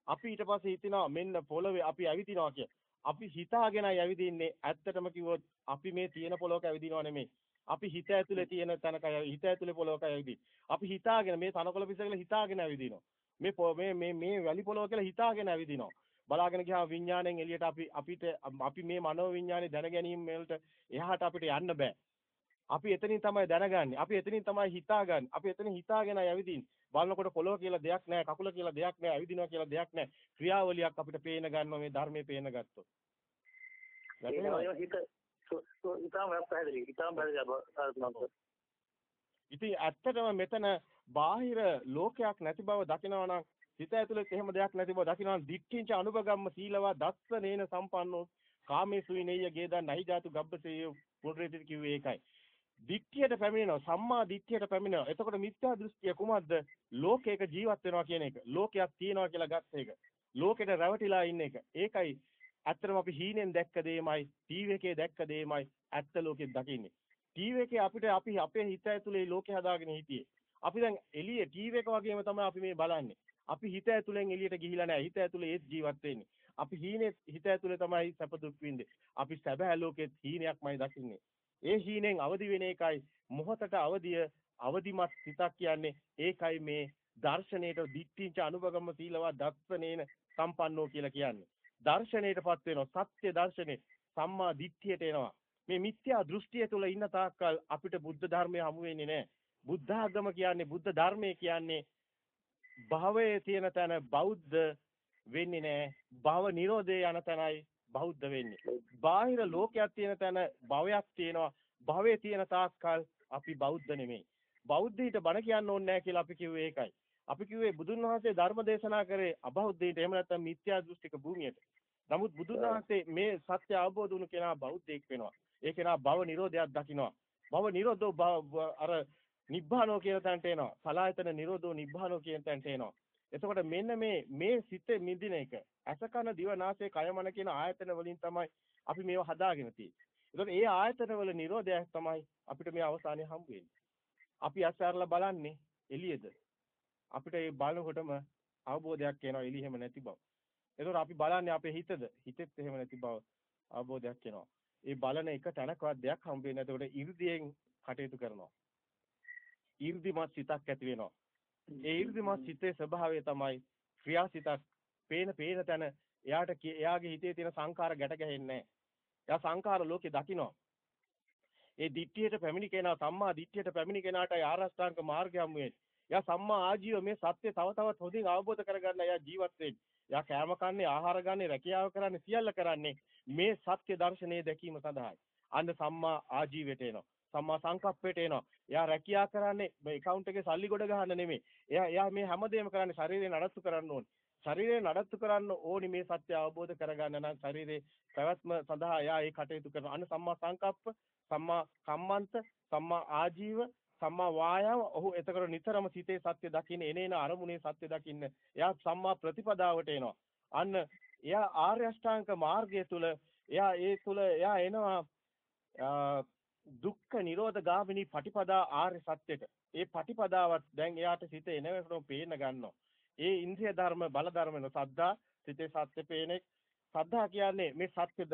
අපි ඊට පස්සේ හිතනවා මෙන්න පොළවේ අපි ඇවිදිනවා කිය. අපි හිතාගෙනයි ඇවිදින්නේ. ඇත්තටම කිව්වොත් අපි මේ තියෙන පොළොවක ඇවිදිනව නෙමෙයි. අපි හිත ඇතුලේ තියෙන තැනකයි හිත ඇතුලේ පොළොවක ඇවිදින්නේ. අපි හිතාගෙන මේ තනකොළ පිසකල හිතාගෙන ඇවිදිනවා. මේ මේ මේ මේ වැලි පොළොව කියලා හිතාගෙන ඇවිදිනවා. බලාගෙන ගියාම විඥාණයෙන් එළියට අපි අපිට අපි මේ මනෝ විඥානේ දැන ගැනීම වලට එහාට අපිට යන්න බෑ. අපි එතනින් තමයි දැනගන්නේ. අපි එතනින් තමයි හිතාගන්නේ. අපි එතනින් හිතාගෙන ඇවිදින්නේ. බලනකොට පොළොව කියලා දෙයක් නැහැ, කකුල කියලා දෙයක් නැහැ, ඇවිදිනවා කියලා දෙයක් නැහැ. ක්‍රියාවලියක් අපිට පේන ගන්නවා මේ ධර්මයේ පේන ගත්තොත්. ඉතින් ඇත්තටම මෙතන බාහිර ලෝකයක් නැති බව දකිනවා නම් හිත ඇතුලේ එහෙම දෙයක් නැති බව දකිනවා නම් දික්ඨින්ච අනුභගම්ම සීලවා දස්ස නේන සම්පන්නෝ කාමේසුයි නෙය්‍ය ගේදා නහි ජාතු ගබ්බසේ පුනරේති කිව්වේ ඒකයි. දික්ඨියට පැමිණෙනවා සම්මා දික්ඨියට පැමිණෙනවා. එතකොට මිත්‍යා දෘෂ්ටිය කුමක්ද? ලෝකයක ජීවත් වෙනවා කියන එක. ලෝකයක් තියෙනවා කියලා ගත්ත එක. ලෝකෙට රැවටිලා ඉන්න එක. ඒකයි ඇත්තටම අපි හීනෙන් දැක්ක දෙයමයි, ටීවී එකේ දැක්ක දෙයමයි ඇත්ත ලෝකෙත් දකින්නේ. ටීවී එකේ අපිට අපි අපේ හිත ඇතුලේ ලෝකේ හදාගෙන හිටියේ. අපි දැන් එළියේ ටීවී එක වගේම තමයි අපි මේ බලන්නේ. අපි හිත ඇතුලෙන් එළියට ගිහිලා නැහැ. හිත ඇතුලේ ඒත් ජීවත් වෙන්නේ. අපි හීනේ හිත ඇතුලේ තමයි සැප දුක් විඳින්නේ. අපි සැබෑ ලෝකෙත් හීනයක්මයි දකින්නේ. ඒ හීනෙන් අවදි වෙන එකයි මොහතට අවදිය අවදිමත් සිතක් කියන්නේ ඒකයි මේ දර්ශනයේට දිට්ඨිංච අනුභගම සීලවා දස්සනේන සම්පන්නෝ කියලා කියන්නේ. දර්ශනයටපත් වෙනවා සත්‍ය දර්ශනේ සම්මා දිට්ඨියට එනවා. මේ මිත්‍යා දෘෂ්ටිය තුළ ඉන්න තාක්කල් අපිට බුද්ධ ධර්මය හමු වෙන්නේ නැහැ. බුද්ධ ආගම කියන්නේ බුද්ධ ධර්මය කියන්නේ භවයේ තියෙන තැන බෞද්ධ වෙන්නේ නැහැ. භව නිරෝධය යන තැනයි බෞද්ධ වෙන්නේ. බාහිර ලෝකයක් තියෙන තැන භවයක් තියෙනවා. භවයේ තියෙන තාක්කල් අපි බෞද්ධ නෙමෙයි. බෞද්ධයිට බණ කියන්න ඕනේ නැහැ කියලා අපි කිව්වේ ඒකයි. අපි කිව්වේ බුදුන් වහන්සේ ධර්ම දේශනා කරේ අබෞද්ධයිට එහෙම නැත්නම් මිත්‍යා දෘෂ්ටික භූමියට. නමුත් බුදුන් වහන්සේ මේ සත්‍ය අවබෝධ වුණු කෙනා බෞද්ධයෙක් වෙනවා. ඒ කෙනා භව නිරෝධයක් දකිනවා. භව නිරෝධෝ අර නිබ්බානෝ කියන තැනට එනවා. සලායතන නිරෝධෝ නිබ්බානෝ කියන තැනට එනවා. එතකොට මෙන්න මේ මේ සිත මිදින එක අසකන දිවනාසය කයමන කියන ආයතන වලින් තමයි අපි මේව හදාගෙන තියෙන්නේ. එතකොට මේ ආයතන වල Nirodhayak තමයි අපිට මේ අවසානයේ හම්බ වෙන්නේ. අපි අසාරලා බලන්නේ එළියද? අපිට මේ බලනකොටම අවබෝධයක් එනවා එළියෙම නැති බව. එතකොට අපි බලන්නේ අපේ හිතද? හිතෙත් එහෙම නැති බව අවබෝධයක් එනවා. ඒ බලන එක තැනකවත් දෙයක් හම්බ වෙන්නේ නැහැ. එතකොට 이르දියෙන් කටයුතු කරනවා. 이르දිමත් සිතක් ඇති වෙනවා. ඒ 이르දිමත් සිතේ ස්වභාවය තමයි ක්‍රියාසිතක් පේන පේන තැන එයාට එයාගේ හිතේ තියෙන සංකාර ගැට ගැහෙන්නේ එයා සංකාර ලෝකේ දකිනවා. ඒ දිට්ඨියට පැමිණි කෙනා සම්මා දිට්ඨියට පැමිණි කෙනාටයි ආරෂ්ඨාංග මාර්ගය හමු වෙන්නේ. එයා සම්මා ආජීව මේ සත්‍ය තව තවත් හොඳින් අවබෝධ කරගන්න එයා ජීවත් වෙන්නේ. එයා කෑම කන්නේ ආහාර ගන්නේ රැකියාව කරන්නේ සියල්ල කරන්නේ මේ සත්‍ය දර්ශනය දැකීම සඳහායි. අන්න සම්මා ආජීවයට එනවා. සම්මා සංකප්පයට එනවා. එයා රැකියා කරන්නේ මේ account එකේ සල්ලි ගොඩ ගහන්න නෙමෙයි. එයා එයා මේ හැමදේම කරන්නේ ශරීරය නඩත්තු කරන්න ඕනේ. ශරීරය නඩත්තු කරන්න ඕනි මේ සත්‍ය අවබෝධ කරගන්න නම් ශරීරේ පැවැත්ම සඳහා එයා ඒ කටයුතු කරනවා. අන්න සම්මා සංකප්ප, සම්මා කම්මන්ත, සම්මා ආජීව, සම්මා වායාම ඔහු එතකොට නිතරම සිතේ සත්‍ය දකින්න එනේන අරමුණේ සත්‍ය දකින්න එයා සම්මා ප්‍රතිපදාවට එනවා. අන්න එයා ආර්ය අෂ්ටාංග මාර්ගය තුල එයා ඒ තුල එයා එනවා දුක්ඛ නිරෝධ ගාමිනී පටිපදා ආර්ය සත්‍යෙට. ඒ පටිපදාවත් දැන් එයාට සිත එනවෙනම පේන ගන්නවා. ඒ ඉන්ද්‍රිය ධර්ම බල ධර්ම වෙන සද්දා සිතේ සත්‍ය පේන සද්ධා කියන්නේ මේ සත්‍ය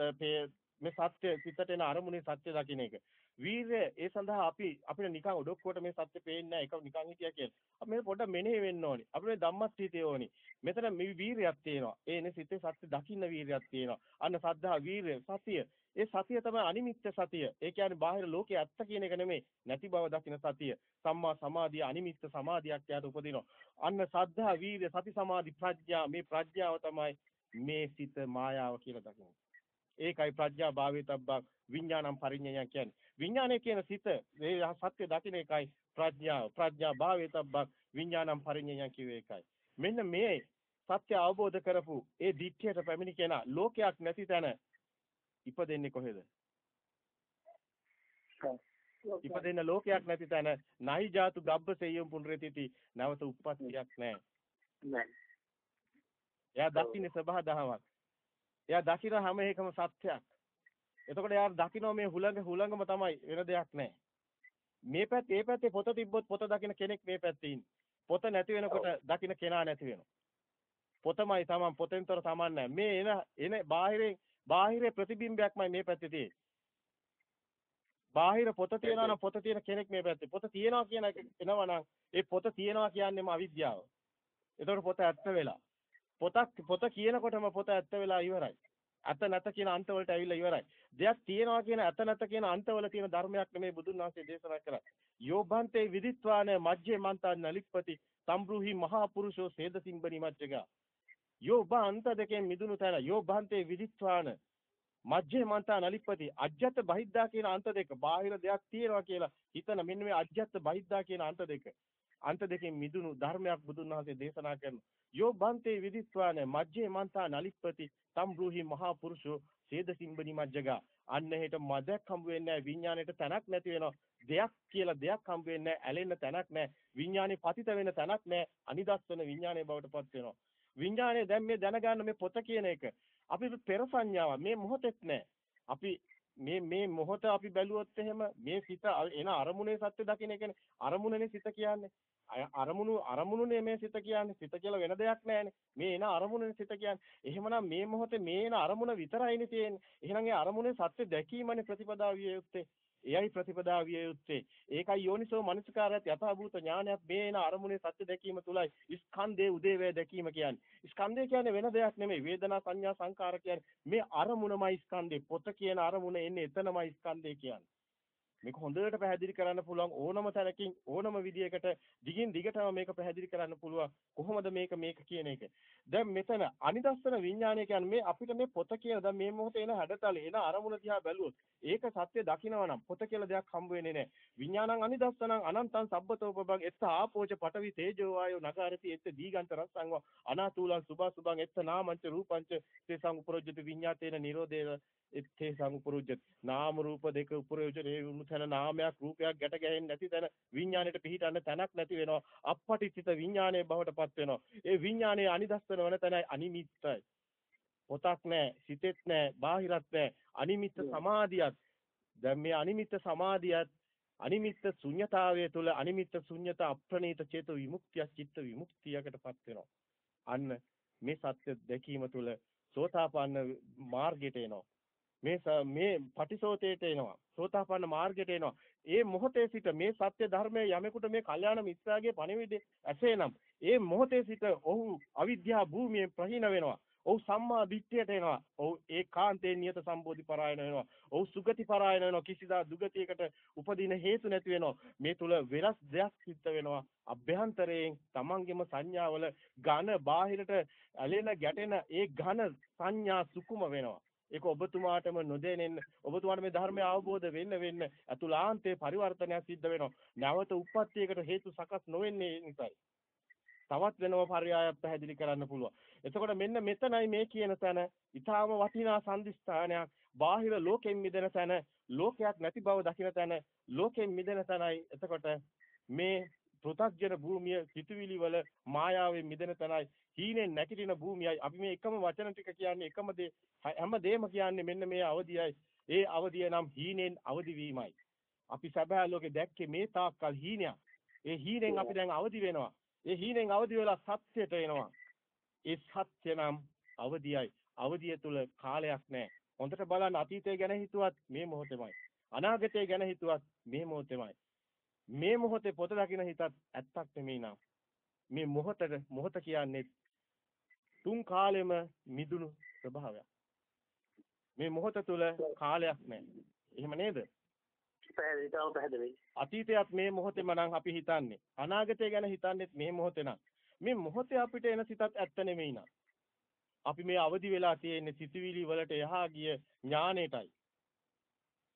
මේ සත්‍ය සිතට එන අරමුණේ සත්‍ය දකින්න එක. වීරය ඒ සඳහා අපි අපිට නිකන් ඔඩොක්කුවට මේ සත්‍ය පේන්නේ නැහැ. ඒක නිකන් හිටියා කියලා. අපි මේ පොඩ්ඩක් මෙනෙහි වෙන්න ඕනි. අපිට මේ ධම්මස්ථිතය ඕනි. මෙතන මේ වීරයක් තියෙනවා. ඒ නේ සිතේ සත්‍ය දකින්න වීරයක් තියෙනවා. අන්න සද්ධා වීරය සතිය. ඒ සතිය තමයි අනිමිත්‍ය සතිය. ඒ කියන්නේ බාහිර ලෝකයේ ඇත්ත කියන එක නෙමෙයි. නැති බව දකින සතිය. සම්මා සමාධිය අනිමිත්‍ය සමාධියක් යාට උපදිනවා. අන්න සද්ධා වීර්ය සති සමාධි ප්‍රඥා මේ ප්‍රඥාව තමයි මේ සිත මායාව කියලා දකින්නේ. ඒකයි ප්‍රඥා භාවිතබ්බක් විඥානම් පරිඥය කියන්නේ. විඥානය කියන සිත මේ සත්‍ය දකින්න එකයි ප්‍රඥාව. ප්‍රඥා භාවිතබ්බක් විඥානම් පරිඥය කියුවේ ඒකයි. මෙන්න මේ සත්‍ය අවබෝධ කරපු ඒ දිට්ඨියට පැමිණි කෙනා ලෝකයක් නැති තැන ඉපදෙන්නේ කොහෙද? ඉපදෙන්න ලෝකයක් නැති තැන නයි ජාතු ගබ්බසෙය්‍යම් පුනරතිති නැවත උප්පත්තියක් නැහැ. නැහැ. එයා දකින්නේ සබහා දහමක්. එයා දකින හැම එකම සත්‍යයක්. එතකොට එයා දකින්න මේ හුළඟ හුළඟම තමයි වෙන දෙයක් නැහැ. මේ පැත්තේ ඒ පැත්තේ පොත තිබ්බොත් පොත දකින්න කෙනෙක් මේ පැත්තේ ඉන්නේ. පොත නැති වෙනකොට දකින්න කෙනා නැති වෙනවා. පොතමයි තමන් පොතෙන්තර තමන් නැහැ. මේ එන එන බාහිරේ බාහිරේ ප්‍රතිබිම්බයක්මයි මේ පැත්තේ තියෙන්නේ. බාහිර පොත තියනවා නම් පොත තියෙන කෙනෙක් මේ පැත්තේ. පොත තියනවා කියන එක එනවා නම් ඒ පොත තියනවා කියන්නේම අවිද්‍යාව. ඒතකොට පොත ඇත්ත වෙලා. පොතක් පොත කියනකොටම පොත ඇත්ත වෙලා ඉවරයි. ඇත නැත කියන අන්ත වලට ඇවිල්ලා ඉවරයි. දෙයක් තියනවා කියන ඇත නැත කියන අන්තවල තියෙන ධර්මයක් නෙමෙයි බුදුන් වහන්සේ දේශනා කරන්නේ. යෝබන්තේ විදිත්වාන මජ්ජේ මන්තා නලිප්පති සම්බ්‍රූහි මහා පුරුෂෝ සේදසිම්බනි මජ්ජගා. යෝබන්ත දෙකෙන් මිදුණු තැන යෝබන්තේ විදිත්වාන මජ්ජේ මන්තා නලිප්පති අජ්ජත් බහිද්දා කියන අන්ත දෙක. බාහිර දෙයක් තියෙනවා කියලා හිතන මෙන්න මේ අජ්ජත් බහිද්දා කියන අන්ත දෙක. අන්ත දෙකෙන් මිදුණු ධර්මයක් බුදුන් වහන්සේ දේශනා කරනවා. යෝබන්තේ විදිත්වාන මජ්ජේ මන්තා නලිප්පති සම්බ්‍රූහි මහා පුරුෂෝ සේදසිම්බනි මජ්ජගා. අන්න හෙට මදක් හම්බ වෙන්නේ නැහැ. විඥාණයට තැනක් නැති වෙනවා. දෙයක් කියලා දෙයක් හම්බ වෙන්නේ නැහැ. ඇලෙන්න තැනක් නැහැ. විඥානේ පතිත වෙන තැනක් නැහැ. අනිදස්සන විඥානේ බවට පත් වෙනවා. විඥානේ දැන් මේ දැනගන්න මේ පොත කියන එක. අපි පෙර සංඥාව මේ මොහොතෙත් නැහැ අපි මේ මේ මොහොත අපි බැලුවොත් එහෙම මේ සිත එන අරමුණේ සත්‍ය දකින්න කියන්නේ අරමුණනේ සිත කියන්නේ. අරමුණු අරමුණුනේ මේ සිත කියන්නේ. සිත කියලා වෙන දෙයක් නැහැනේ මේ එන අරමුණනේ සිත කියන්නේ. එහෙමනම් මේ මොහොතේ මේ එන අරමුණ විතරයිනේ තියෙන්නේ. එහෙනම් ඒ අරමුණේ සත්‍ය දැකීමනේ ප්‍රතිපදාව විය යුත්තේ. එයයි ප්‍රතිපදාව විය යුත්තේ. ඒකයි යෝනිසෝ මනසකාරයත් යථාභූත ඥානයක් මේ එන අරමුණේ සත්‍ය දැකීම තුලයි ස්කන්ධේ උදේවැය දැකීම කියන්නේ. ස්කන්ධය කියන්නේ වෙන දෙයක් නෙමෙයි. වේදනා සංඥා සංකාර කියන්නේ මේ අරමුණමයි ස්කන්ධේ. පොත කියන අරමුණ එන්නේ එතනමයි ස්කන්ධය කියන්නේ. මේක හොඳට පැහැදිලි කරන්න පුළුවන් ඕනම තැනකින් ඕනම විදියකට දිගින් දිගටම මේක පැහැදිලි කරන්න පුළුවන් කොහොමද මේක මේක කියන එක. දැන් මෙතන අනිදස්සන විඥානය කියන්නේ මේ අපිට මේ පොත කියන දැන් මේ මොහොතේ එන හැඩතල එන අරමුණ දිහා බැලුවොත් ඒක සත්‍ය දකිනවා නම් පොත කියලා දෙයක් හම්බ වෙන්නේ නැහැ. විඥානං අනිදස්සනං අනන්තං සබ්බතෝපබං එත්ත ආපෝච පටවි තේජෝ වායෝ නගාරති එත්ත දීගන්ත රස්සං අනාතුලං සුභා සුභං එත්ත නාමංච රූපංච තේසං උපරොජ්ජති විඤ්ඤාතේන නිරෝධේන එත්තේ සංපුරුජ්ජති නාම රූප දෙක උපරයෝජනේ වුණු තැන නාමයක් රූපයක් ගැට ගැහෙන්නේ නැති තැන විඥාණයට පිහිටන්න තැනක් නැති වෙනවා. අපපටිච්චිත විඥානයේ බවටපත් වෙනවා. ඒ විඥානයේ අනිදස්සන වන තැනයි අනිමිත්තයි. පොතක් නැහැ සිතෙත් නැහැ බාහිරත් නැහැ. අනිමිත්ත සමාධියත්. දැන් මේ අනිමිත්ත සමාධියත් අනිමිත්ත ශුන්්‍යතාවය තුළ අනිමිත්ත ශුන්්‍යත අප්‍රණීත චේතු විමුක්තිය චිත්ත විමුක්තියකටපත් වෙනවා. අන්න මේ සත්‍ය දැකීම තුළ සෝතාපන්න මාර්ගයට එනවා මේ මේ පටිසෝතේට එනවා. සෝතාපන්න මාර්ගයට එනවා. ඒ මොහොතේ සිට මේ සත්‍ය ධර්මයේ යමෙකුට මේ කල්යාණ මිත්‍රාගේ පණිවිඩය ඇසේනම් ඒ මොහොතේ සිට ඔහු අවිද්‍යා භූමියෙන් ප්‍රහීන වෙනවා. ඔහු සම්මා දිට්ඨියට එනවා. ඔහු ඒකාන්තේ නියත සම්බෝධි පරායන වෙනවා. ඔහු සුගති පරායන වෙනවා. කිසිදා දුගතියකට උපදින හේතු නැති වෙනවා. මේ තුල වෙනස් දෙයක් සිද්ධ වෙනවා. අභ්‍යන්තරයෙන් තමන්ගේම සංඥාවල ඝන බාහිරට ඇලෙන ගැටෙන ඒ ඝන සංඥා සුකුම වෙනවා. ඒක ඔබතුමාටම නොදැනෙන්න ඔබතුමාට මේ ධර්මය අවබෝධ වෙන්න වෙන්න අතුලාන්තේ පරිවර්තනයක් සිද්ධ වෙනවා. නැවත උප්පත්තියකට හේතු සකස් නොවෙන්නේ නිසායි. තවත් වෙනම පරයයක් පැහැදිලි කරන්න පුළුවන්. එතකොට මෙන්න මෙතනයි මේ කියන තැන ඊටාම වටිනා සම්දිස්ථානයක් බාහිර ලෝකෙන් මිදෙන තැන ලෝකයක් නැති බව දකින තැන ලෝකෙන් මිදෙන තැනයි එතකොට මේ පෘථග්ජන භූමිය සිතුවිලි වල මායාවෙන් මිදෙන තැනයි හීනෙන් නැගිටින භූමියයි. අපි මේ එකම වචන ටික කියන්නේ එකම දේ හැම දෙයක්ම කියන්නේ මෙන්න මේ අවදියයි ඒ අවදිය නම් හීනෙන් අවදි වීමයි. අපි සබෑ ලෝකේ දැක්කේ මේ තාක්කල් හීනයක්. ඒ හීනෙන් අපි දැන් අවදි වෙනවා. ඒ හීනෙන් අවදි වෙලා සත්‍යයට එනවා. ඒ සත්‍ය නම් අවදියයි. අවදිය තුල කාලයක් නැහැ. හොඳට බලන්න අතීතය ගැන හිතුවත් මේ මොහොතේමයි. අනාගතය ගැන හිතුවත් මේ මොහොතේමයි. මේ මොහොතේ පොත දකින්න හිතත් ඇත්තක් නෙමෙයි නා මේ මොහොතට මොහොත කියන්නේ තුන් කාලෙම මිදුණු ස්වභාවයක්. මේ මොහොත තුල කාලයක් නැහැ. එහෙම නේද? පැහැදිලිව පැහැදිලි. අතීතයත් මේ මොහොතේම නම් අපි හිතන්නේ. අනාගතය ගැන හිතන්නේත් මේ මොහොතේ නම්. මේ මොහොතේ අපිට එන සිතත් ඇත්ත නෙමෙයි නා. අපි මේ අවදි වෙලා තියෙන සිතුවිලි වලට එහා ගිය ඥානෙටයි.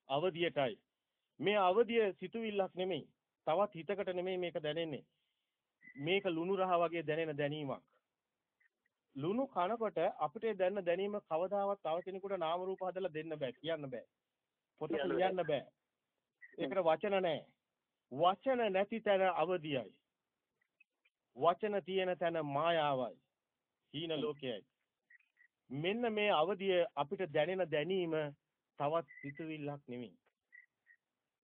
අවදියටයි. මේ අවදිය සිතුවිල්ලක් නෙමෙයි. තවත් හිතකට නෙමෙයි මේක දැනෙන්නේ. මේක ලුණු රහ වගේ දැනෙන දැනීමක්. ලුණු කනකොට අපිට දැනන දැනීම කවදාවත් තව කෙනෙකුට නාම රූප හදලා දෙන්න බෑ කියන්න බෑ. පොත කියන්න බෑ. ඒකට වචන නැහැ. වචන නැති තැන අවදියයි. වචන තියෙන තැන මායාවයි. හීන ලෝකයයි. මෙන්න මේ අවදිය අපිට දැනෙන දැනීම තවත් සිතුවිල්ලක් නෙමෙයි.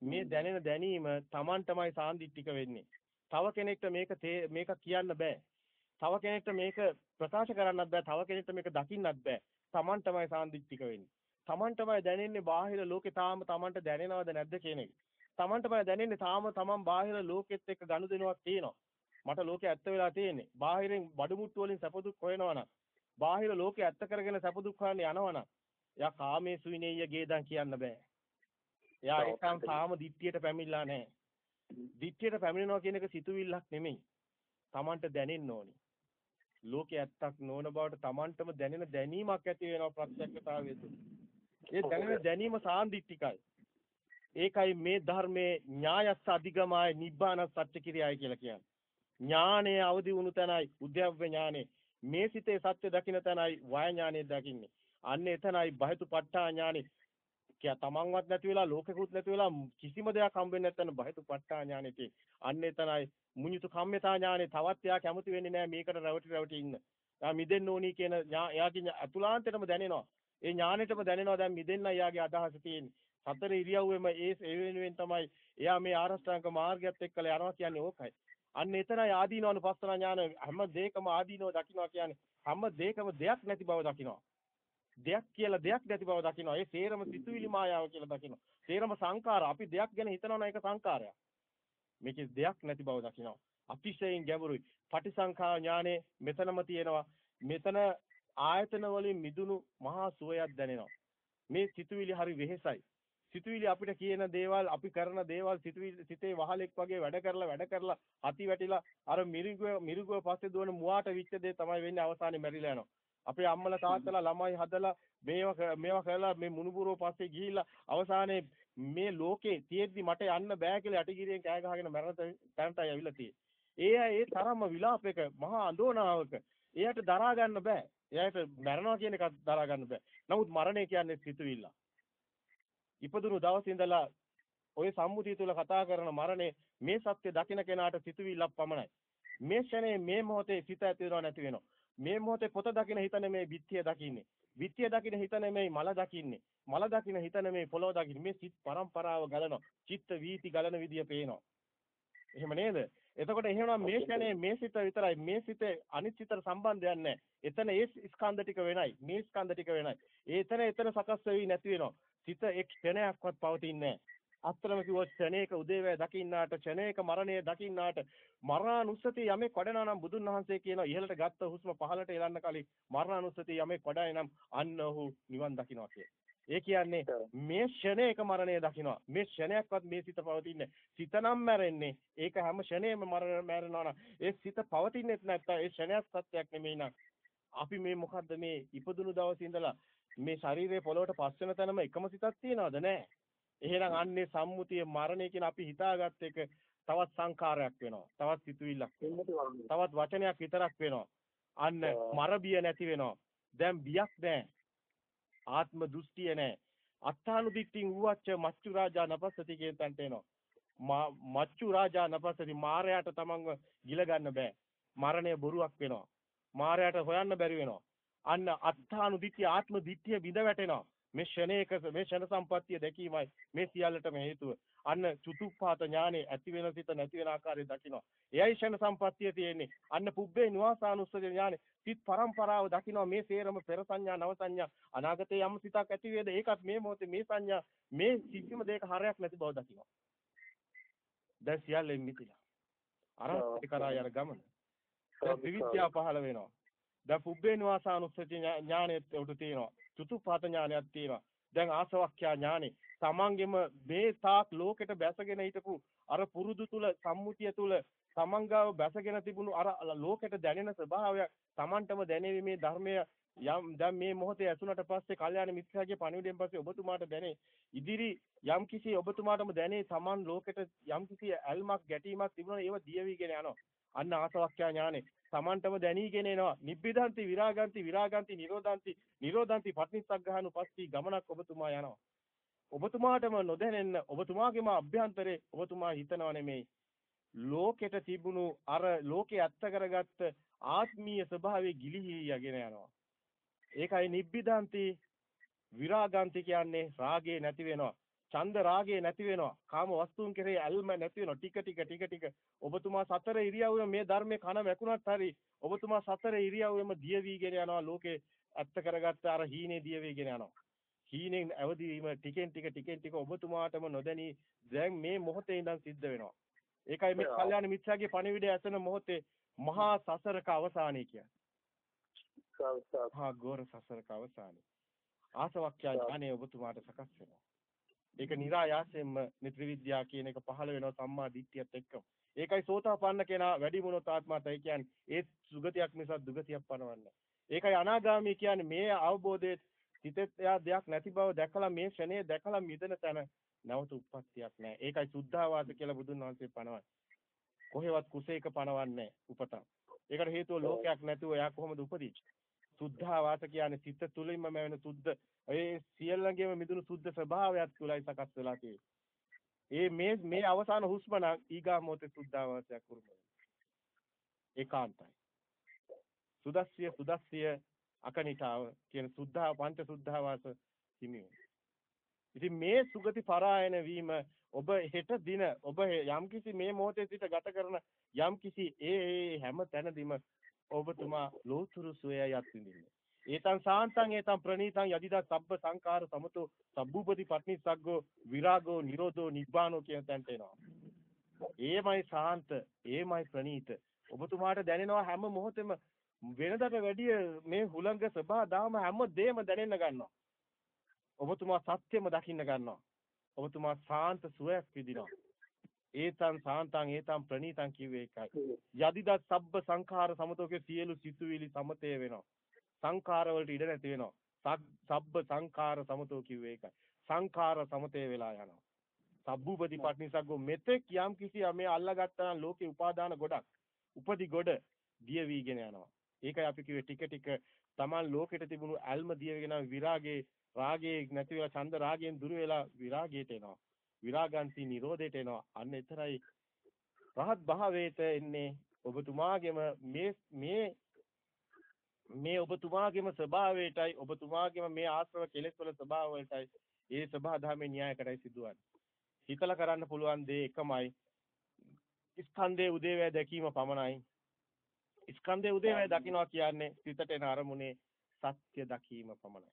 මේ දැනෙන දැනීම Tamanටමයි සාන්දිටික වෙන්නේ. තව කෙනෙක්ට මේක මේක කියන්න බෑ. තව කෙනෙක්ට මේක ප්‍රකාශ කරන්නත් බෑ. තව කෙනෙක්ට මේක දකින්නත් බෑ. Tamanටමයි සාන්දිටික වෙන්නේ. Tamanටමයි දැනෙන්නේ බාහිර ලෝකේ තාම Tamanට දැනෙනවද නැද්ද කියන එක. Tamanටමයි දැනෙන්නේ තාම Taman බාහිර ලෝකෙත් එක්ක ගනුදෙනුවක් තියෙනවා. මට ලෝකේ ඇත්ත වෙලා තියෙන්නේ. බාහිරින් බඩමුට්ටු වලින් සපදුක් හොයනවනම් බාහිර ලෝකේ ඇත්ත කරගෙන සපදුක් හොයන්න යනවනම් එයා කාමයේ සුවිනේය ගේදන් කියන්න බෑ. එයා ඒකම් තාම දිට්ඨියට පැමිණලා නැහැ. දිට්ඨියට පැමිණෙනවා කියන එක සිතුවිල්ලක් නෙමෙයි. Tamanට දැනෙන්න ඕනි. ලෝකේ ඇත්තක් නොවන බවට Tamanටම දැනෙන දැනීමක් ඇති වෙනවා ප්‍රත්‍යක්ෂතාවය තුළ. ඒ දැනෙන දැනීම සාන්දිටිකයි. ඒකයි මේ ධර්මයේ ඥායස්ස අධිගමයි නිබ්බාන සත්‍ය කිරියයි කියලා කියන්නේ. ඥානය අවදි වුණු තැනයි උද්‍යව්‍ය ඥානෙ මේ සිතේ සත්‍ය දකින්න තැනයි වය ඥානෙ දකින්නේ. අන්න එතනයි බහිතුපත්ඨා ඥානෙ. කිය තමන්වත් නැති වෙලා ලෝකෙකුත් නැති වෙලා කිසිම දෙයක් හම්බෙන්නේ නැත්නම් බහිතුපත්ඨා ඥානෙට. අන්න එතනයි මුඤ්ඤුතු කම්මිතා ඥානෙ තවත් එයා කැමති වෙන්නේ නැහැ මේකට රැවටි රැවටි ඉන්න. එයා මිදෙන්න ඕනි කියන එයාගේ අතුලාන්තෙටම දැනෙනවා. ඒ ඥානෙටම දැනෙනවා දැන් මිදෙන්න එයාගේ අදහස තියෙන්නේ. සතර ඉරියව්වෙම ඒ ඒ වෙනුවෙන් තමයි එයා මේ ආරෂ්ඨාංග මාර්ගයත් එක්කලා යනවා කියන්නේ ඕකයි. අන්න එතනයි ආදීනවනුපස්සන ඥාන හැම දෙයකම ආදීනව දකින්නවා කියන්නේ හැම දෙයකම දෙයක් නැති බව දකින්නවා. දෙයක් කියලා දෙයක් නැති බව දකින්නවා. ඒ සේරම සිතුවිලි මායාව කියලා දකින්නවා. සේරම සංකාර අපි දෙයක් ගැන හිතනවා නම් ඒක සංකාරයක්. මේකේ දෙයක් නැති බව දකින්නවා. අතිශයින් ගැඹුරුයි. පටිසංඛා ඥානේ මෙතනම තියෙනවා. මෙතන ආයතන වලින් මිදුණු මහා සුවයක් දැනෙනවා. මේ සිතුවිලි හරි වෙහෙසයි. සිතුවිලි අපිට කියන දේවල් අපි කරන දේවල් සිතුවිලි සිතේ වහලෙක් වගේ වැඩ කරලා වැඩ කරලා අති වැටිලා අර මිරිගුව මිරිගුව පස්සේ දුවන මුවාට විච්ච දේ තමයි වෙන්නේ අවසානයේ මැරිලා යනවා. අපේ අම්මලා තාත්තලා ළමයි හදලා මේවා මේවා කරලා මේ මුණුබුරෝ පස්සේ ගිහිල්ලා අවසානයේ මේ ලෝකේ තියෙද්දි මට යන්න බෑ කියලා යටිගිරියෙන් කෑ ගහගෙන මැරෙන තැනටයි ඇවිල්ලා තියෙන්නේ. ඒ ඒ තරම්ම විලාපයක මහා අඳෝනාවක එයාට දරා ගන්න බෑ. එයාට මැරෙනවා කියන එකත් දරා ගන්න බෑ. නමුත් මරණය කියන්නේ සිතුවිල්ල. ඉපදුණු දවසේ ඉඳලා ඔය සම්මුතිය තුල කතා කරන මරණය මේ සත්‍ය දකින කෙනාට සිතුවිල්ලක් පමණයි. මේ ක්ෂණේ මේ මොහොතේ සිත ඇති වෙනව නැති වෙනව. මේ මොහොතේ පොත දකින හිත නෙමේ විත්‍ය දකින්නේ. විත්‍ය දකින හිත නෙමේ මල දකින්නේ. මල දකින හිත නෙමේ පොළොව දකින්නේ. මේ සිත් පරම්පරාව ගලනවා. චිත්ත වීති ගලන විදිය පේනවා. එහෙම නේද? එතකොට එහෙනම් මේ ක්ෂණේ මේ සිත විතරයි මේ සිතේ අනිත් සිතට සම්බන්ධයක් නැහැ. එතන ඒ ස්කන්ධ ටික වෙනයි. මේ ස්කන්ධ ටික වෙනයි. ඒ එතන එතන සකස් වෙවි නැති වෙනවා. සිත එක් ක්ෂණයක්වත් පවතින්නේ නැහැ. අත්‍තරම කිව්වොත් ක්ෂණයක උදේවැය දකින්නාට ක්ෂණයක මරණය දකින්නාට මරණානුස්සතිය යමෙක් වඩනවා නම් බුදුන් වහන්සේ කියන ඉහළට ගත්ත හුස්ම පහළට එළන්න කලින් මරණානුස්සතිය යමෙක් වඩයි නම් අන්න ඔහු නිවන් දකින්නවා කිය. ඒ කියන්නේ මේ ක්ෂණයක මරණය දකින්නවා. මේ ක්ෂණයක්වත් මේ සිත පවතින්නේ සිත නම් මැරෙන්නේ. ඒක හැම ක්ෂණයෙම මරණනවා නම් ඒ සිත පවතින්නේ නැත්නම් ඒ ක්ෂණයක් සත්‍යයක් නෙමෙයි නම් අපි මේ මොකද්ද මේ ඉපදුණු දවසේ ඉඳලා මේ ශරීරයේ පොළොවට පස් වෙන තැනම එකම සිතක් තියනවද නැහැ. එහෙනම් අන්නේ සම්මුතිය මරණය කියන අපි හිතාගත්ත එක තවත් සංකාරයක් වෙනවා. තවත් සිතුවිල්ලක්. තවත් වචනයක් විතරක් වෙනවා. අන්න මරබිය නැති වෙනවා. දැන් බියක් නැහැ. ආත්ම දෘෂ්ටිය නැහැ. අත්තානු දිට්ඨින් උවච්ච මච්චු රාජා නපස්සති කියන තැනට එනවා. මච්චු රාජා නපස්සති මාරයාට තමන්ව ගිල ගන්න බෑ. මරණය බොරුවක් වෙනවා. මාරයාට හොයන්න බැරි වෙනවා. අන්න අත්තානු දිට්ඨිය ආත්ම දිට්ඨිය බිඳ වැටෙනවා. මේ ෂණේක මේ ෂණ සම්පත්තිය දැකීමයි මේ සියල්ලටම හේතුව. අන්න චුතුප්පාත ඥානෙ ඇති වෙන සිත නැති වෙන ආකාරය දකිනවා. එයයි ෂණ සම්පත්තිය තියෙන්නේ. අන්න පුබ්බේ නිවාසානුස්සති ඥානෙ සිත් පරම්පරාව දකිනවා මේ සේරම පෙර සංඥා නව සංඥා අනාගතේ යම් සිතක් ඇති වේද ඒකත් මේ මොහොතේ මේ සංඥා මේ කිසිම දෙයක හරයක් නැති බව දකිනවා. දැන් සියල්ලෙන් මිදිලා. අරහත් කරා යන ගමන. දැන් විවිධ්‍යා පහළ වෙනවා. දැන් පුබ්බේ නිවාසානුස්සති ඥානෙත් උඩ තියෙනවා. චුතුප්පාත ඥානයක් තියෙනවා. දැන් ආසවක්ඛ්‍යා ඥානෙ තමන්ගෙම මේ තාක් ලෝකෙට බැසගෙන හිටපු අර පුරුදු තුල සම්මුතිය තුල තමන්ගාව බැසගෙන තිබුණු අර ලෝකෙට දැනෙන ස්වභාවයක් තමන්ටම දැනෙවි මේ ධර්මය යම් දැන් මේ මොහොතේ ඇසුනට පස්සේ කල්යාණ මිත්‍යාගේ පණිවිඩයෙන් පස්සේ ඔබතුමාට දැනේ ඉදිරි යම් කිසි ඔබතුමාටම දැනේ තමන් ලෝකෙට යම් කිසි ඇල්මක් ගැටීමක් තිබුණා ඒව දියවිගෙන යනවා අන්න ආසවක්ඛ්‍යා ඥානෙ Tamanටම දැනීගෙන එනවා. නිබ්බිදන්ති විරාගන්ති විරාගන්ති නිරෝධන්ති නිරෝධන්ති පටිච්චසග්ගහනු පස්සී ගමනක් ඔබතුමා යනවා. ඔබතුමාටම නොදැනෙන්න ඔබතුමාගේම අභ්‍යන්තරේ ඔබතුමා හිතනව නෙමෙයි. ලෝකෙට තිබුණු අර ලෝකේ ඇත්ත කරගත්ත ආත්මීය ස්වභාවය ගිලිහි යගෙන යනවා. ඒකයි නිබ්බිදන්ති විරාගන්ති කියන්නේ රාගේ නැති වෙනවා. ඡන්ද රාගේ නැති වෙනවා. කාම වස්තුන් කෙරෙහි ඇල්ම නැති වෙනවා. ටික ටික ටික ටික ඔබතුමා සතර ඉරියව්වේ මේ ධර්මයේ කන වැකුණත් හරි ඔබතුමා සතර ඉරියව්වෙම දිය වීගෙන යනවා ලෝකේ ඇත්ත කරගත්ත අර හීනේ දිය වීගෙන යනවා. හීනෙන් අවදි වීම ටිකෙන් ටික ටිකෙන් ටික ඔබතුමාටම නොදැනී දැන් මේ මොහොතේ ඉඳන් සිද්ධ වෙනවා. ඒකයි මේ කල්යාණ මිත්‍යාගේ පණිවිඩය ඇසෙන මොහොතේ මහා සසරක අවසානය කියන්නේ. හා ගෝර සසරක අවසානය. ආසවක්ඛ්‍යා ඥානය ඔබතුමාට සකස් වෙනවා. ඒක નિરાයාසයෙන්ම මේ ත්‍රිවිද්‍යා කියන එක පහළ වෙනවා සම්මා දිට්ඨියත් එක්කම. ඒකයි සෝතාපන්න කෙනා වැඩි මොනොත් ආත්මතයි කියන්නේ ඒ සුගතියක් මිසක් දුගතියක් පනවන්නේ. ඒකයි අනාගාමී කියන්නේ මේ අවබෝධයේ හිතේ එයා දෙයක් නැති බව දැකලා මේ ශ්‍රණයේ දැකලා මිදෙන තැන නැවත උප්පත්තියක් නැහැ. ඒකයි සුද්ධාවාස කියලා බුදුන් වහන්සේ පනවන්නේ. කොහෙවත් කුසේක පනවන්නේ උපත. ඒකට හේතුව ලෝකයක් නැතුව එයා කොහොමද උපදින්නේ? සුද්ධාවාස කියන්නේ සිත තුළින්ම වෙන සුද්ධ ඒ සියල්ලංගෙම මිදුණු සුද්ධ ස්වභාවයක් තුලයි සකස් වෙලා තියෙන්නේ. ඒ මේ මේ අවසාන හුස්ම නම් ඊගා මොහොතේ සුද්ධාවාසයක් වුරුම ඒකාන්තයි. සුදස්සිය සුදස්සිය අකනිතාව කියන සුද්ධා පංච සුද්ධාවාස හිමි ඉතින් මේ සුගති පරායන වීම ඔබ හෙට දින ඔබ යම්කිසි මේ මොහොතේ සිට ගත කරන යම්කිසි ඒ ඒ හැම තැනදීම ඔබතුමා ලෝතුරු සෝයයත් විඳින්නේ. ඒතං සාන්තං ඒතං ප්‍රණීතං යදිදා සබ්බ සංකාර සමතෝ සබ්බූපති පට්නිසග්ගෝ විරාගෝ නිරෝධෝ නිබ්බානෝ කියන තැනට එනවා. ඒමයි සාන්ත, ඒමයි ප්‍රණීත. ඔබතුමාට දැනෙනවා හැම මොහොතෙම වෙනදට වැඩිය මේ හුලංග සබා දාම හැම දෙයක්ම දැනෙන්න ගන්නවා. ඔබතුමා සත්‍යම දකින්න ගන්නවා. ඔබතුමා සාන්ත සුවයක් විඳිනවා. ඒතං සාන්තං ඒතං ප්‍රණීතං කිව්වේ ඒකයි. යදිදත් සබ්බ සංඛාර සමතෝකේ සියලු සිතුවිලි සමතේ වෙනවා. සංඛාර වලට ඉඩ නැති වෙනවා. සබ්බ සංඛාර සමතෝ කිව්වේ ඒකයි. සංඛාර සමතේ වෙලා යනවා. සබ්බූපති පට්නිසග්ගෝ මෙතෙක් යම් කිසි මේ අල්ලගත්තා නම් ලෝකේ උපාදාන ගොඩක්. උපදි ගොඩ දිය වීගෙන යනවා. ඒකයි අපි කිව්වේ ටික ටික Taman ලෝකෙට තිබුණු ඇල්ම දිය වෙන විරාගේ රාගේ නැති වෙලා ඡන්ද රාගයෙන් දුර වෙලා විරාගයට එනවා. විරාගන්ති නිරෝධයට එනවා. අන්න එතරයි රහත් භාවයට එන්නේ ඔබතුමාගේම මේ මේ මේ ඔබතුමාගේම ස්වභාවයටයි ඔබතුමාගේම මේ ආශ්‍රව කෙලෙස් වල ස්වභාවයටයි ඒ සබහා ධර්මයේ න්‍යායකටයි සිදුවන්නේ. හිතලා කරන්න පුළුවන් දේ එකමයි. ස්කන්ධයේ උදේවැය දැකීම පමණයි. ස්කන්ධයේ උදේවැය දකින්නවා කියන්නේ සිතට එන අරමුණේ සත්‍ය දැකීම පමණයි.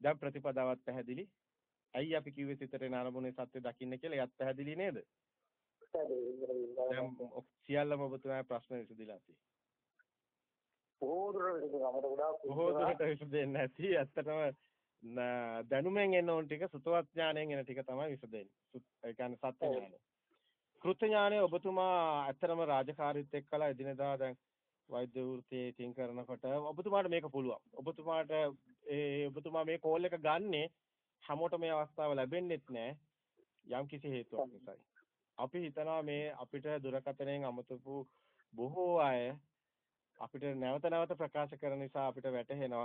දැන් ප්‍රතිපදාවත් පැහැදිලි. ඇයි අපි කිව්වේ සිතට එන අරමුණේ සත්‍ය දකින්න කියලා? එයත් පැහැදිලි නේද? දැන් සියල්ලම ඔබතුමාගේ ප්‍රශ්න විසඳිලා තියෙනවා. බොහෝ දුරට විසඳෙන්නේ නැති ඇත්තටම දැනුමෙන් එන ඕන ටික සුතවත් ඥාණයෙන් එන ටික තමයි විසඳෙන්නේ. ඒ කියන්නේ සත්‍ය ඥානය. කෘත්‍ය ඥානය ඔබතුමා ඇත්තටම රාජකාරීත් එක්කලා එදිනදා දැන් වෛද්‍ය වෘත්තියේ තින් කරනකොට ඔබතුමාට මේක පුළුවන්. ඔබතුමාට ඒ ඔබතුමා මේ කෝල් එක ගන්නේ හැමෝට මේ අවස්ථාව ලැබෙන්නෙත් නෑ. යම් කිසි හේතුවක් නිසායි. අපි හිතනවා මේ අපිට දුරකථනයෙන් අමතපු බොහෝ අය අපිට නැවත නැවත ප්‍රකාශ කරන නිසා අපිට වැටහෙනවා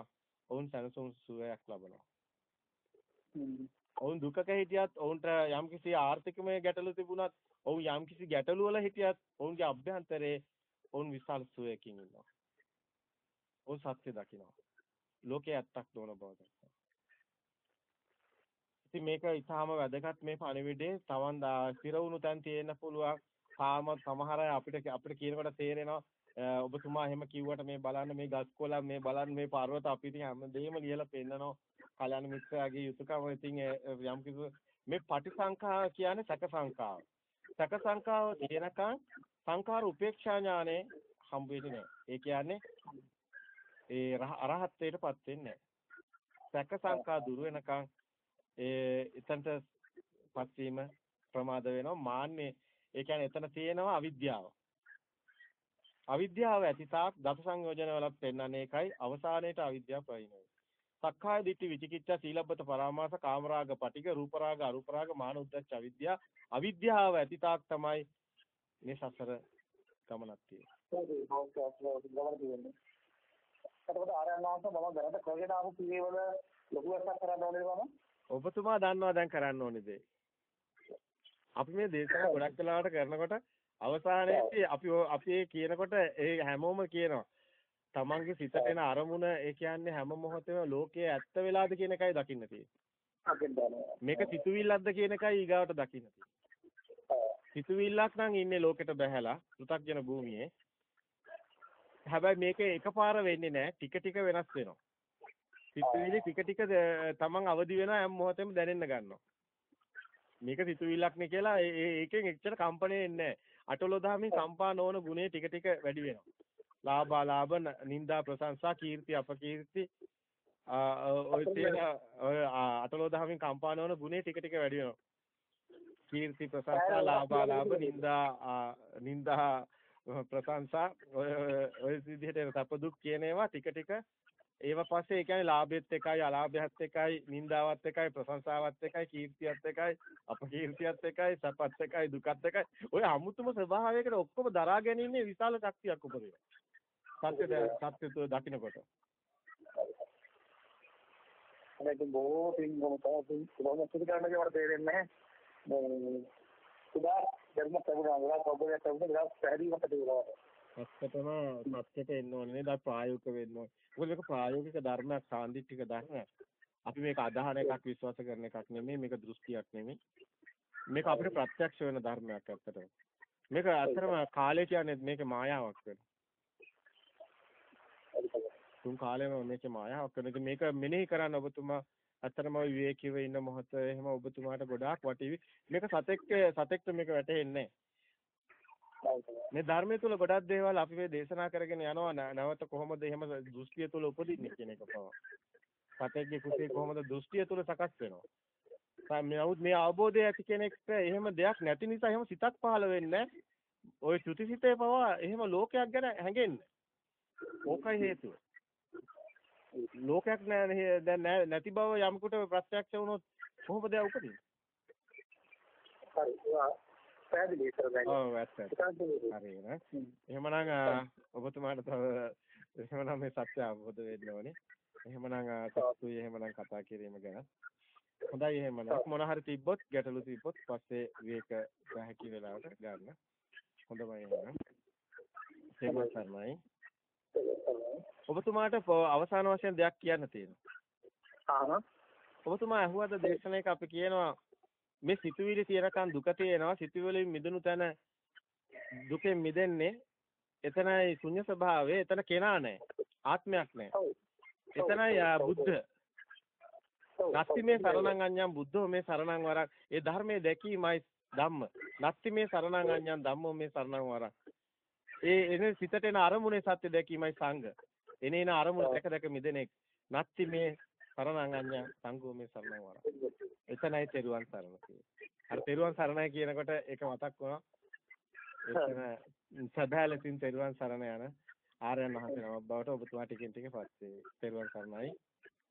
ඔවුන් සැනසුම් සුවයක් ලබනවා. ඔවුන් දුකක හිටියත් ඔවුන්ට යම්කිසි ආර්ථිකමය ගැටලු තිබුණත් ඔවුන් යම්කිසි ගැටලු වල හිටියත් ඔවුන්ගේ අභ්‍යන්තරේ ඔවුන් විශාල සුවයකින් ඉන්නවා. ඔවුන් සත්‍ය දකිනවා. ලෝකේ ඇත්තක් නොවන බව දකිනවා. ඉතින් මේක ඊටාම වැදගත් මේ පණිවිඩේ තවන් ස්ථිර වුණු තැන් තියෙන්න පුළුවන්. තාම සමහර අය අපිට අපිට කියනකොට තේරෙනවා ඔබතුමා එහෙම කිව්වට මේ බලන්න මේ ගස්කොළ මේ බලන්න මේ පර්වත අපි ඉතින් හැමදේම ලියලා පෙන්නනවා. කල්‍යාණ මිත්‍රයාගේ යුතුයකම ඉතින් යම් කිසි මේ පටිසංඛා කියන්නේ සැක සංඛාව. සැක සංඛාව තියෙනකන් සංඛාර උපේක්ෂා ඥානෙ හම්බ වෙන්නේ නැහැ. ඒ කියන්නේ ඒ අරහත්ත්වයටපත් වෙන්නේ නැහැ. සැක සංඛා දුර වෙනකන් ඒ එතනටපත් වීම ප්‍රමාද වෙනවා. මාන්නේ ඒ කියන්නේ එතන තියෙනවා අවිද්‍යාව. අවිද්‍යාව ඇතිතාක් දස සංයෝජන වල පෙන්වන්නේ ඒකයි අවසානයේට අවිද්‍යාව ප්‍රයිනයි. සක්කාය දිට්ඨි විචිකිච්ඡා සීලබ්බත පරාමාස කාමරාග පටික රූපරාග අරූපරාග මාන උද්දච්ච අවිද්‍යාව අවිද්‍යාව ඇතිතාක් තමයි මේ සසර ගමනක් තියෙන්නේ. එතකොට ආරයන්වාස මම දැනට කරගෙන ආපු පිළිවෙල ලොකු වෙනසක් කරන්න ඕනේද මම? ඔබතුමා දන්නවා දැන් කරන්න ඕනේ දේ. අපි මේ දේශනා ගොඩක් වෙලාවට කරනකොට අවසානයේදී අපි අපි කියනකොට ඒ හැමෝම කියනවා තමන්ගේ සිතට එන අරමුණ ඒ කියන්නේ හැම මොහොතේම ලෝකයේ ඇත්ත වෙලාද කියන එකයි දකින්න තියෙන්නේ. මේක සිතුවිල්ලක්ද කියන එකයි ඊගාවට දකින්න තියෙන්නේ. සිතුවිල්ලක් නම් ඉන්නේ ලෝකෙට බැහැලා පෘථග්ජන භූමියේ. හැබැයි මේක එකපාර වෙන්නේ නැහැ. ටික ටික වෙනස් වෙනවා. සිතුවිලි ටික ටික තමන් අවදි වෙනා හැම මොහොතෙම දැනෙන්න ගන්නවා. මේක සිතුවිල්ලක් නේ කියලා ඒකෙන් එච්චර කම්පණේ එන්නේ නැහැ. අටලොදාමින් කම්පා නොවන ගුණේ ටික ටික වැඩි වෙනවා. ලාභා ලාභ නින්දා ප්‍රශංසා කීර්ති අපකීර්ති ඔය තියෙන ඔය අටලොදාමින් කම්පා නොවන ගුණේ ටික ටික වැඩි වෙනවා. කීර්ති ප්‍රශංසා ලාභා ලාභ නින්දා නින්දා ප්‍රශංසා ඔය ඔය විදිහට තප දුක් කියන ඒවා ටික ටික ඒව පස්සේ ඒ කියන්නේ ලාභෙත් එකයි අලාභයත් එකයි නිന്ദාවත් එකයි ප්‍රශංසාවත් එකයි කීර්තියත් එකයි අපකීර්තියත් එකයි සපත් එකයි දුකත් එකයි. ඔය අමුතුම ස්වභාවයකට ඔක්කොම දරා ගැනීමේ විශාල ශක්තියක් උපදිනවා. සත්‍ය සත්‍ය දකින්නකොට ඒක බොහෝ පින්ගම තමයි කොහොමද පිළිගන්නේ මට තේරෙන්නේ නැහැ. සුදා ධර්ම ප්‍රබුණා කවුරුත් කවුරුත් පැහැදිලිවට තේරෙනවා ඇත්තටම සත්‍යට එන්න ඕනේ නේද? ප්‍රායෝගික වෙන්න ඕනේ. මොකද මේක ප්‍රායෝගික ධර්මයක්, සාන්දිටික ධර්මයක්. අපි මේක අදහන එකක් විශ්වාස කරන එකක් නෙමෙයි, මේක දෘෂ්ටියක් නෙමෙයි. මේක අපිට ප්‍රත්‍යක්ෂ වෙන ධර්මයක් ඇත්තටම. මේක ඇත්තටම කාලය කියන්නේ මේක මායාවක් වෙන. තුන් කාලෙම මේකේ මායාවක් වෙන. මේක මෙනෙහි කරන්න ඔබතුමා ඇත්තටම විවේකීව ඉන්න මොහොත එහෙම ඔබතුමාට ගොඩාක් වටීවි. මේක සතෙක් සතෙක්ට මේක වැටහෙන්නේ නැහැ. මේ ධර්මයේ තුල ගොඩක් දේවල් අපි මේ දේශනා කරගෙන යනවා නැවත කොහොමද එහෙම දෘෂ්ටිය තුල උපදින්නේ කියන එක පව. සතෙක්ගේ කුසේ කොහොමද දෘෂ්ටිය තුල සකස් වෙනවා. නමුත් මේ අවබෝධය ඇති කෙනෙක්ට එහෙම දෙයක් නැති නිසා එහෙම සිතක් පහළ වෙන්නේ ওই චුතිසිතේ පවා එහෙම ලෝකයක් ගැන හැඟෙන්නේ. ඕකයි හේතුව. ලෝකයක් දැන් නැති බව යමකට ප්‍රත්‍යක්ෂ වුණොත් කොහොමද උපදින්නේ? හරි. පැහැදිලි කරගන්න. ඔව් ඇත්ත. එහෙමනම් ඔබතුමාට තව එහෙමනම් මේ සත්‍ය අවබෝධ වෙන්න ඕනේ. එහෙමනම් සතුයි එහෙමනම් කතා කිරීම ගැන. හොඳයි එහෙමනම් මොන හරි තිබ්බොත් ගැටලු තිබ්බොත් පස්සේ විවේක පැහැකි වෙලාවට ගන්න. හොඳමයි එහෙනම්. තේරුම් ගන්නයි. ඔබතුමාට අවසාන වශයෙන් දෙයක් කියන්න තියෙනවා. ඔබතුමා අහුවද දේශනාවක අපි කියනවා මේ සිතුවිලි තියනකන් දුක තියෙනවා. සිතුවිලි මිදුණු තැන දුකෙන් මිදෙන්නේ එතනයි ශුන්‍ය ස්වභාවය එතන කෙනා නැහැ ආත්මයක් නැහැ එතනයි බුද්ධ. නත්ති මේ සරණං අඤ්ඤං බුද්ධෝ මේ සරණං වරං. ඒ ධර්මයේ දැකීමයි ධම්ම. නත්ති මේ සරණං අඤ්ඤං ධම්මෝ මේ සරණං වරං. ඒ එනේ සිතට එන අරමුණේ සත්‍ය දැකීමයි සංඝ. එනේන අරමුණ දැක දැක මිදෙන නත්ති මේ සරණං අඤ්ඤං සංඝෝ මේ සරණං වරං එතනයි තෙරුවන් සරණ කියන්නේ. අර තෙරුවන් සරණයි කියනකොට ඒක මතක් වුණා. එතන සදා ලෙසින් තෙරුවන් සරණ යන ආර්යයන් වහන්සේ නමක් බවට ඔබතුමා ටිකෙන් ටික පස්සේ තෙරුවන් සරණයි